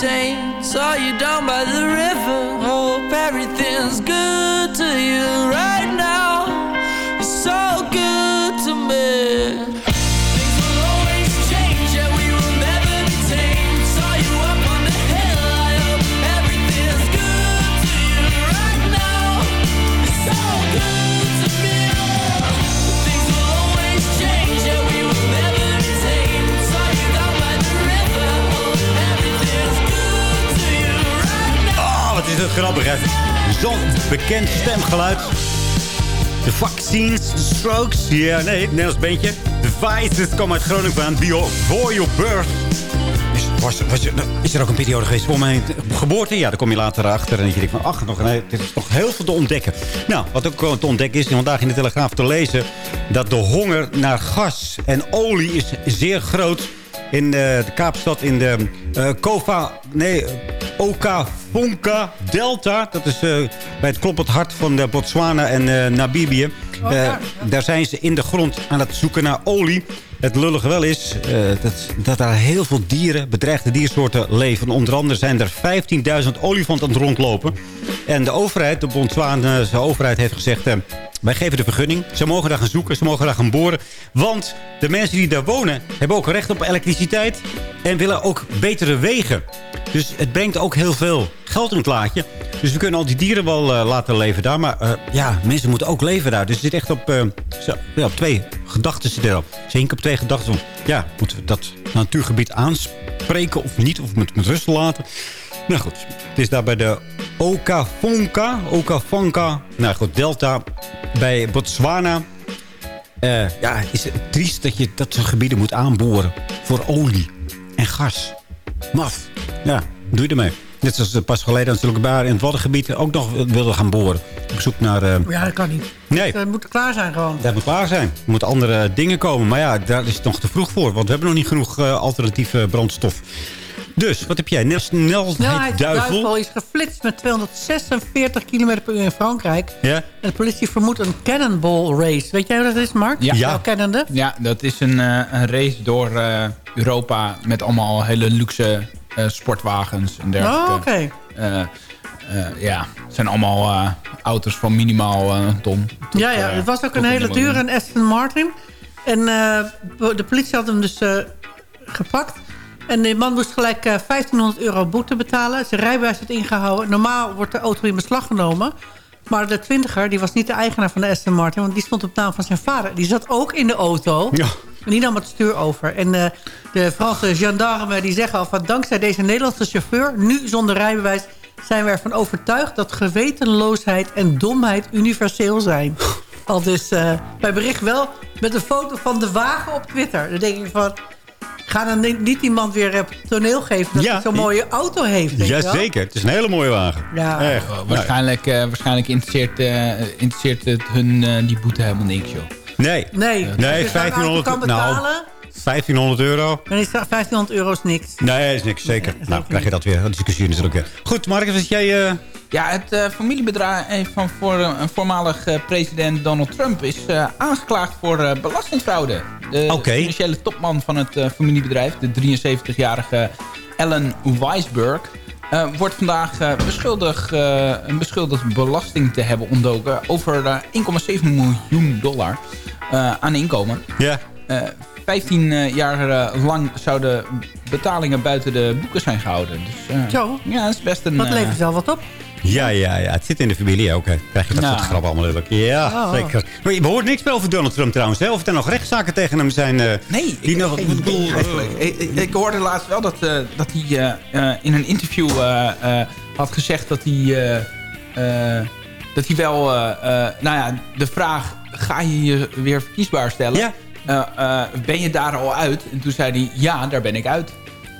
tamed. Saw you down by the river. Hope everything's good to you right Zo'n bekend stemgeluid. De Vaccines, de Strokes. Ja, nee, het Nederlands. De Vices komen uit Groningen van Before Your Birth. Is, was, was, is er ook een periode geweest voor mijn geboorte? Ja, daar kom je later achter. En je denkt van, ach, nog, nee, er is nog heel veel te ontdekken. Nou, wat ook te ontdekken is, vandaag in de Telegraaf te lezen... dat de honger naar gas en olie is zeer groot in eh, de Kaapstad in de uh, Kova... Nee, Okafonka Delta. Dat is uh, bij het kloppend hart van de Botswana en Namibië. Oh, ja. Daar zijn ze in de grond aan het zoeken naar olie. Het lullige wel is dat, dat daar heel veel dieren, bedreigde diersoorten leven. Onder andere zijn er 15.000 olifanten aan het rondlopen. En de overheid, de Botswanese overheid heeft gezegd... wij geven de vergunning. Ze mogen daar gaan zoeken, ze mogen daar gaan boren. Want de mensen die daar wonen hebben ook recht op elektriciteit. En willen ook betere wegen. Dus het brengt ook heel veel geld in het laadje. Dus we kunnen al die dieren wel uh, laten leven daar. Maar uh, ja, mensen moeten ook leven daar. Dus het zit echt op, uh, zo, ja, op twee gedachten zit erop. Op twee gedachten. Ja, moeten we dat natuurgebied aanspreken of niet? Of met, met rust laten? Nou goed, het is daar bij de Okafonka. Okafonka. Nou goed, Delta. Bij Botswana. Ja, is het triest dat je dat soort gebieden moet aanboren. Voor olie en gas. Maf. Ja, doe je ermee. Net zoals pas geleden natuurlijk daar in het Waddengebied ook nog wilden gaan boren. Op zoek naar... Uh... Ja, dat kan niet. Nee. Het moet klaar zijn gewoon. Dat moet klaar zijn. Er moeten andere dingen komen. Maar ja, daar is het nog te vroeg voor. Want we hebben nog niet genoeg uh, alternatieve brandstof. Dus, wat heb jij? Snelheidsduivel is geflitst met 246 km per uur in Frankrijk. Ja? En de politie vermoedt een cannonball race. Weet jij wat dat is, Mark? Ja. ja. kennende? Ja, dat is een, uh, een race door uh, Europa met allemaal hele luxe sportwagens en dergelijke. Oh, oké. Okay. ja, het zijn allemaal auto's van minimaal een ton. Tot, ja, ja, het was ook een hele dure een Aston Martin. En de politie had hem dus gepakt. En de man moest gelijk uh, 1500 euro boete betalen. Zijn rijbewijs werd ingehouden. Normaal wordt de auto in beslag genomen. Maar de twintiger, die was niet de eigenaar van de Aston Martin... want die stond op naam van zijn vader. Die zat ook in de auto. Ja. En die nam het stuur over. En uh, de Franse gendarmen die zeggen al van... dankzij deze Nederlandse chauffeur, nu zonder rijbewijs... zijn we ervan overtuigd dat gewetenloosheid en domheid universeel zijn. Al dus uh, bij bericht wel met een foto van de wagen op Twitter. Dan denk ik van... Ga dan niet iemand weer op toneel geven dat Ja. hij zo'n mooie auto heeft. denk je wel? Jazeker, het is een hele mooie wagen. Ja. Echt. waarschijnlijk, uh, waarschijnlijk interesseert, uh, interesseert het hun uh, die boete helemaal niks, joh. Nee. Nee. Nee, auto 1500, kan betalen, nou, 1500 euro. dan is 1500 euro is niks. Nee, is niks, zeker. nou, krijg je dat weer. Dat discussie natuurlijk weer. Goed, Marcus, wat jij... Uh... Ja, het uh, familiebedrijf van voor, uh, voormalig uh, president Donald Trump is aangeklaagd voor belastingfraude. De okay. financiële topman van het familiebedrijf, de 73-jarige Ellen Weisberg... wordt vandaag beschuldigd, beschuldigd belasting te hebben ontdoken over 1,7 miljoen dollar aan inkomen. Ja. 15 jaar lang zouden betalingen buiten de boeken zijn gehouden. Dus, uh, Zo. Ja, dat is best een... Dat levert wel wat op. Ja, ja, ja. Het zit in de familie ook. Hè. Krijg je dat Nou. soort grappen allemaal leuk. Ja, Oh. zeker. Maar je hoort niks meer over Donald Trump trouwens. Hè? Of er nog rechtszaken tegen hem zijn. uh, nee, die ik, nog, ik, bedoel, ik, ik, ik, hoorde laatst wel dat, uh, dat hij uh, in een interview had gezegd dat hij... dat hij wel... nou ja, de vraag... Ga je je weer verkiesbaar stellen? Ja. Uh, uh, ben je daar al uit? En toen zei hij, ja, daar ben ik uit.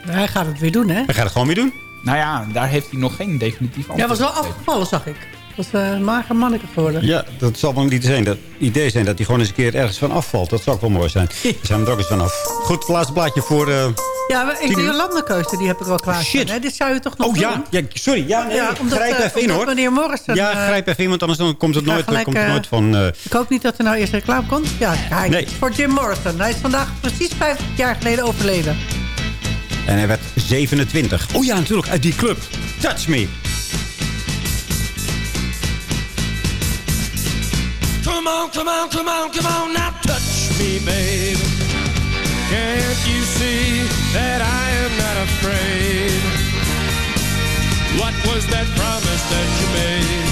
Hij gaat het weer doen, hè? Hij gaat het gewoon weer doen? Nou ja, daar heeft hij nog geen definitief antwoord Ja, was wel afgevallen, zag ik. Dat was een uh, mager manneke geworden. Ja, dat zal wel niet zijn. Dat idee zijn dat hij gewoon eens een keer ergens van afvalt. Dat zou ook wel mooi zijn. Daar zijn we er ook eens van af. Goed, het laatste blaadje voor... Uh, ja, ik de landenkeuze, die heb ik wel klaar. Shit. Hè? Dit zou je toch nog oh, doen? ja. ja, sorry. Ja, nee, ja, omdat, grijp even in, hoor. meneer Morrison... Ja, grijp even in, want anders dan komt het nooit, gelijk, komt het nooit van... Uh, ik hoop niet dat er nou eerst reclame komt. Ja, kijk. Nee. Voor Jim Morrison. Hij is vandaag precies 50 jaar geleden overleden. En hij werd 27. Oh ja, natuurlijk, uit die club. Touch Me. Come on, come on, come on, come on, now touch me, babe. Can't you see that I am not afraid? What was that promise that you made?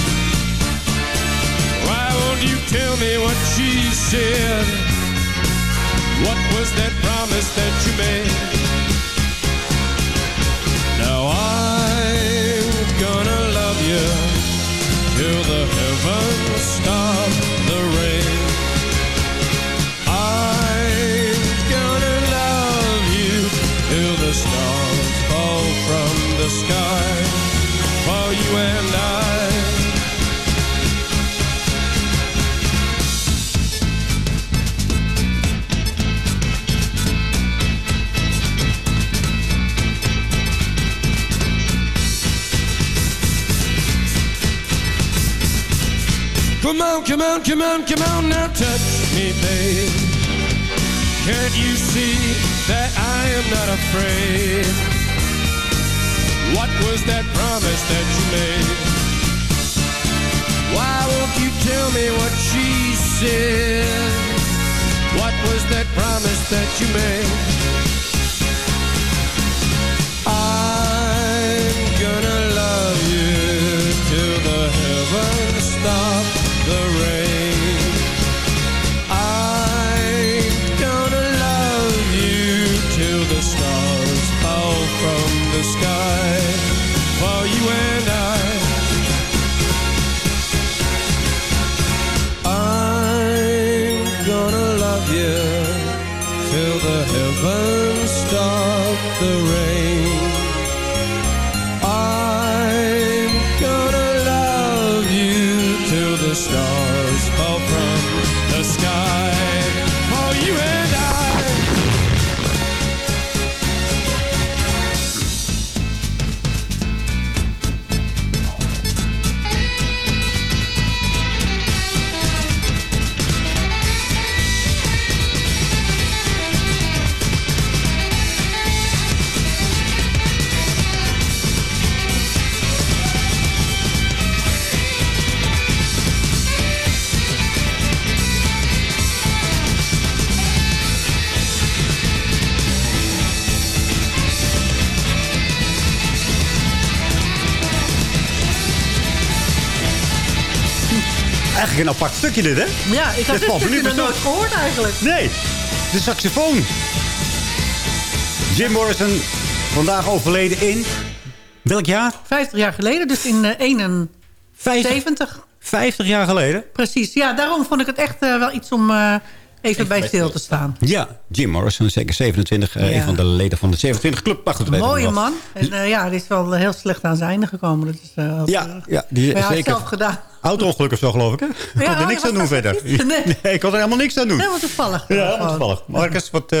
Why won't you tell me what she said? What was that promise that you made? Now I'm gonna love you till the heavens stop Come on, come on, come on, now touch me, babe. Can't you see that I am not afraid? What was that promise that you made? Why won't you tell me what she said? What was that promise that you made? I'm gonna love you till the heavens stop the rain. Eigenlijk een apart stukje dit, hè? Ja, ik had dit stukje nog nooit gehoord eigenlijk. Nee, de saxofoon. Jim Morrison, vandaag overleden in... Welk jaar? 50 jaar geleden, dus in eh 71. 50 jaar geleden? Precies, ja, daarom vond ik het echt eh, wel iets om eh, even, bij stil te staan. Ja, Jim Morrison, zeker 27. eh, Ja. Een van de leden van de 27 Club. Maar goed, weten we Mooie man. En eh, ja, die is wel heel slecht aan zijn einde gekomen. Dat is, eh, Ja, ja, die ja, heeft zeker. zelf gedaan. Auto-ongeluk of zo, geloof ik, hè? Ik kon er niks aan doen verder. Nee. ik kon er helemaal niks aan doen. Helemaal toevallig. Ja, helemaal toevallig. Marcus, wat... eh,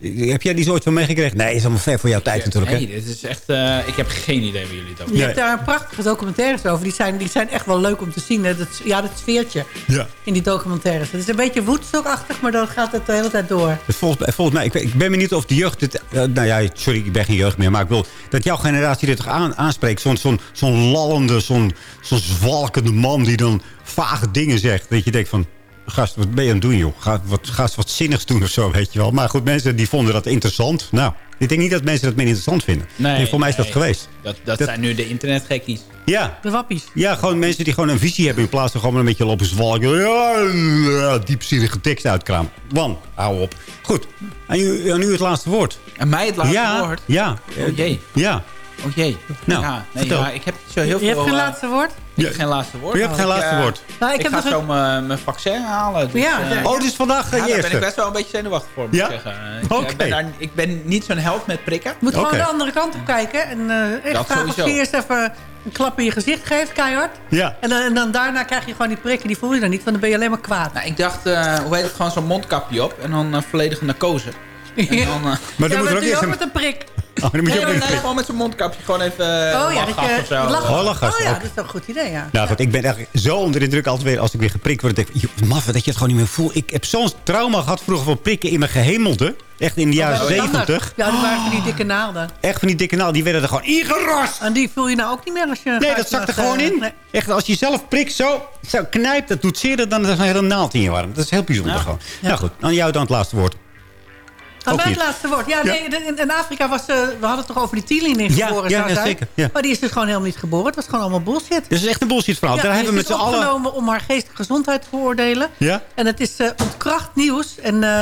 heb jij die zo ooit van meegekregen? Nee, is allemaal ver voor jouw tijd natuurlijk, hè? Nee, dit is echt... eh, ik heb geen idee waar jullie het over Je hebt daar prachtige documentaires over. Die zijn, die zijn echt wel leuk om te zien. hè. Dat, ja, dat sfeertje Ja. in die documentaires. Het is een beetje woodstockachtig, maar dan gaat het de hele tijd door. Dus Volgens, mij- volgens mij, ik, ik ben benieuwd of de jeugd dit... eh, nou ja, sorry, ik ben geen jeugd meer, maar ik wil dat jouw generatie dit toch aan, aanspreekt. Zo'n zo'n zo'n lallende, zo'n zo'n zwalkende man die dan vage dingen zegt. Dat je denkt van, gast, wat ben je aan het doen, joh? Ga, wat, ga eens wat zinnigs doen of zo, weet je wel. Maar goed, mensen die vonden dat interessant. Nou, ik denk niet dat mensen dat meer interessant vinden. Nee, voor mij is dat nee. geweest. Dat, dat, Dat- zijn nu de internetgekkies. Ja. De wappies. Ja, gewoon mensen die gewoon een visie hebben... in plaats van gewoon een beetje lopen zwalken. Ja, diepzinnige tekst uitkramen. Wan, hou op. Goed, en nu, en nu het laatste woord. En mij het laatste ja, woord? Ja. Oh jee. Ja. Oh jee. Nou, ja, nee, vertel. ja, ik heb zo heel Je veel... hebt geen eh, laatste woord? Ik heb geen laatste woord. Je hebt geen laatste ik, eh, woord. Nou, ik ik heb ga nog zo een- mijn vaccin halen. Dus, Ja, eh, ja. Oh, dus vandaag ja, daar ben ik best wel een beetje zenuwachtig voor, moet Ja? ik zeggen. Ik, eh, Oké. ben daar- ik ben niet zo'n held met prikken. Je moet gewoon de andere kant op kijken. En eh echt vragen of je eerst even een klap in je gezicht geeft, keihard. Ja. En dan, en dan daarna krijg je gewoon die prikken, die voel je dan niet. Want dan ben je alleen maar kwaad. Nou, ik dacht, eh, hoe heet het, gewoon zo'n mondkapje op. En dan eh, volledige narcose. En dan, eh, Maar dan ja, moet er ook je ook een... met een prik. Oh, dan moet je nee, ook nee, even... nee, gewoon met zo'n mondkapje. Gewoon even Oh ja, dat of zo. lachen. Oh, lachgas, Oh ja, ook. dat is toch een goed idee, ja. Nou goed, ik ben eigenlijk zo onder de indruk altijd weer als ik weer geprikt word. denk ik, maffe dat je het gewoon niet meer voelt. Ik heb zo'n trauma gehad vroeger van prikken in mijn gehemelde. Echt in de jaren Oh, jammer. 70. Ja, die waren van die dikke naalden. Echt van die dikke naald, die werden er gewoon ingerast. En die voel je nou ook niet meer als je... Nee, dat zakt er gewoon eh, in. nee. Echt, als je zelf prikt zo, zo knijpt, dat doet zeer, dan is er een hele naald in je warm. Dat is heel bijzonder Ja. gewoon. Nou goed, aan jou dan het laatste woord. Aan mij het laatste woord. Ja, nee, in, Afrika was... eh, we hadden het toch over die Ja, geboren ja, ja, zeker, ja. Maar die is dus gewoon helemaal niet geboren. Het was gewoon allemaal bullshit. Dit is echt een bullshit verhaal. Ja, Daar hebben we met z'n allen... opgenomen om haar geestelijke gezondheid te beoordelen. Ja? En het is eh, ontkracht nieuws. En eh,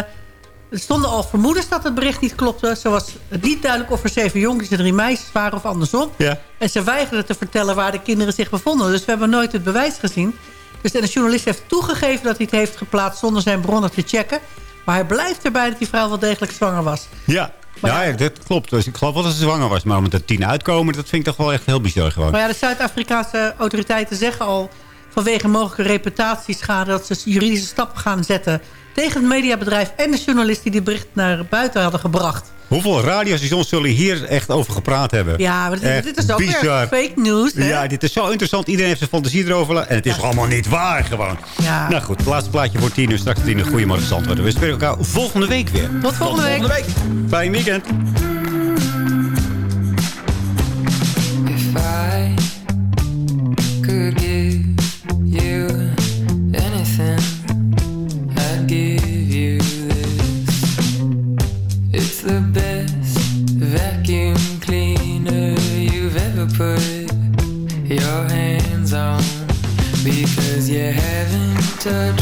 Er stonden al vermoedens dat het bericht niet klopte. Zo was niet duidelijk of er zeven jongens en drie meisjes waren of andersom. Ja. En ze weigerden te vertellen waar de kinderen zich bevonden. Dus we hebben nooit het bewijs gezien. Dus de journalist heeft toegegeven dat hij het heeft geplaatst zonder zijn bronnen te checken. Maar hij blijft erbij dat die vrouw wel degelijk zwanger was. Ja. Ja, ja, dat klopt. Dus ik geloof wel dat ze zwanger was. Maar om er tien uitkomen, dat vind ik toch wel echt heel bizar gewoon. Maar ja, de Zuid-Afrikaanse autoriteiten zeggen al... vanwege mogelijke reputatieschade... dat ze juridische stappen gaan zetten tegen het mediabedrijf... en de journalist die die bericht naar buiten hadden gebracht. Hoeveel radiostations zullen hier echt over gepraat hebben? Ja, maar dit, is ook bizar. weer fake news. Hè? Ja, dit is zo interessant. Iedereen heeft zijn fantasie erover. En het is allemaal niet waar gewoon. Ja. Nou goed, het laatste plaatje voor tien uur. Straks tien uur. Goedemorgen Zandvoort. We spreken elkaar volgende week weer. Tot volgende week. week. Fijn weekend. turn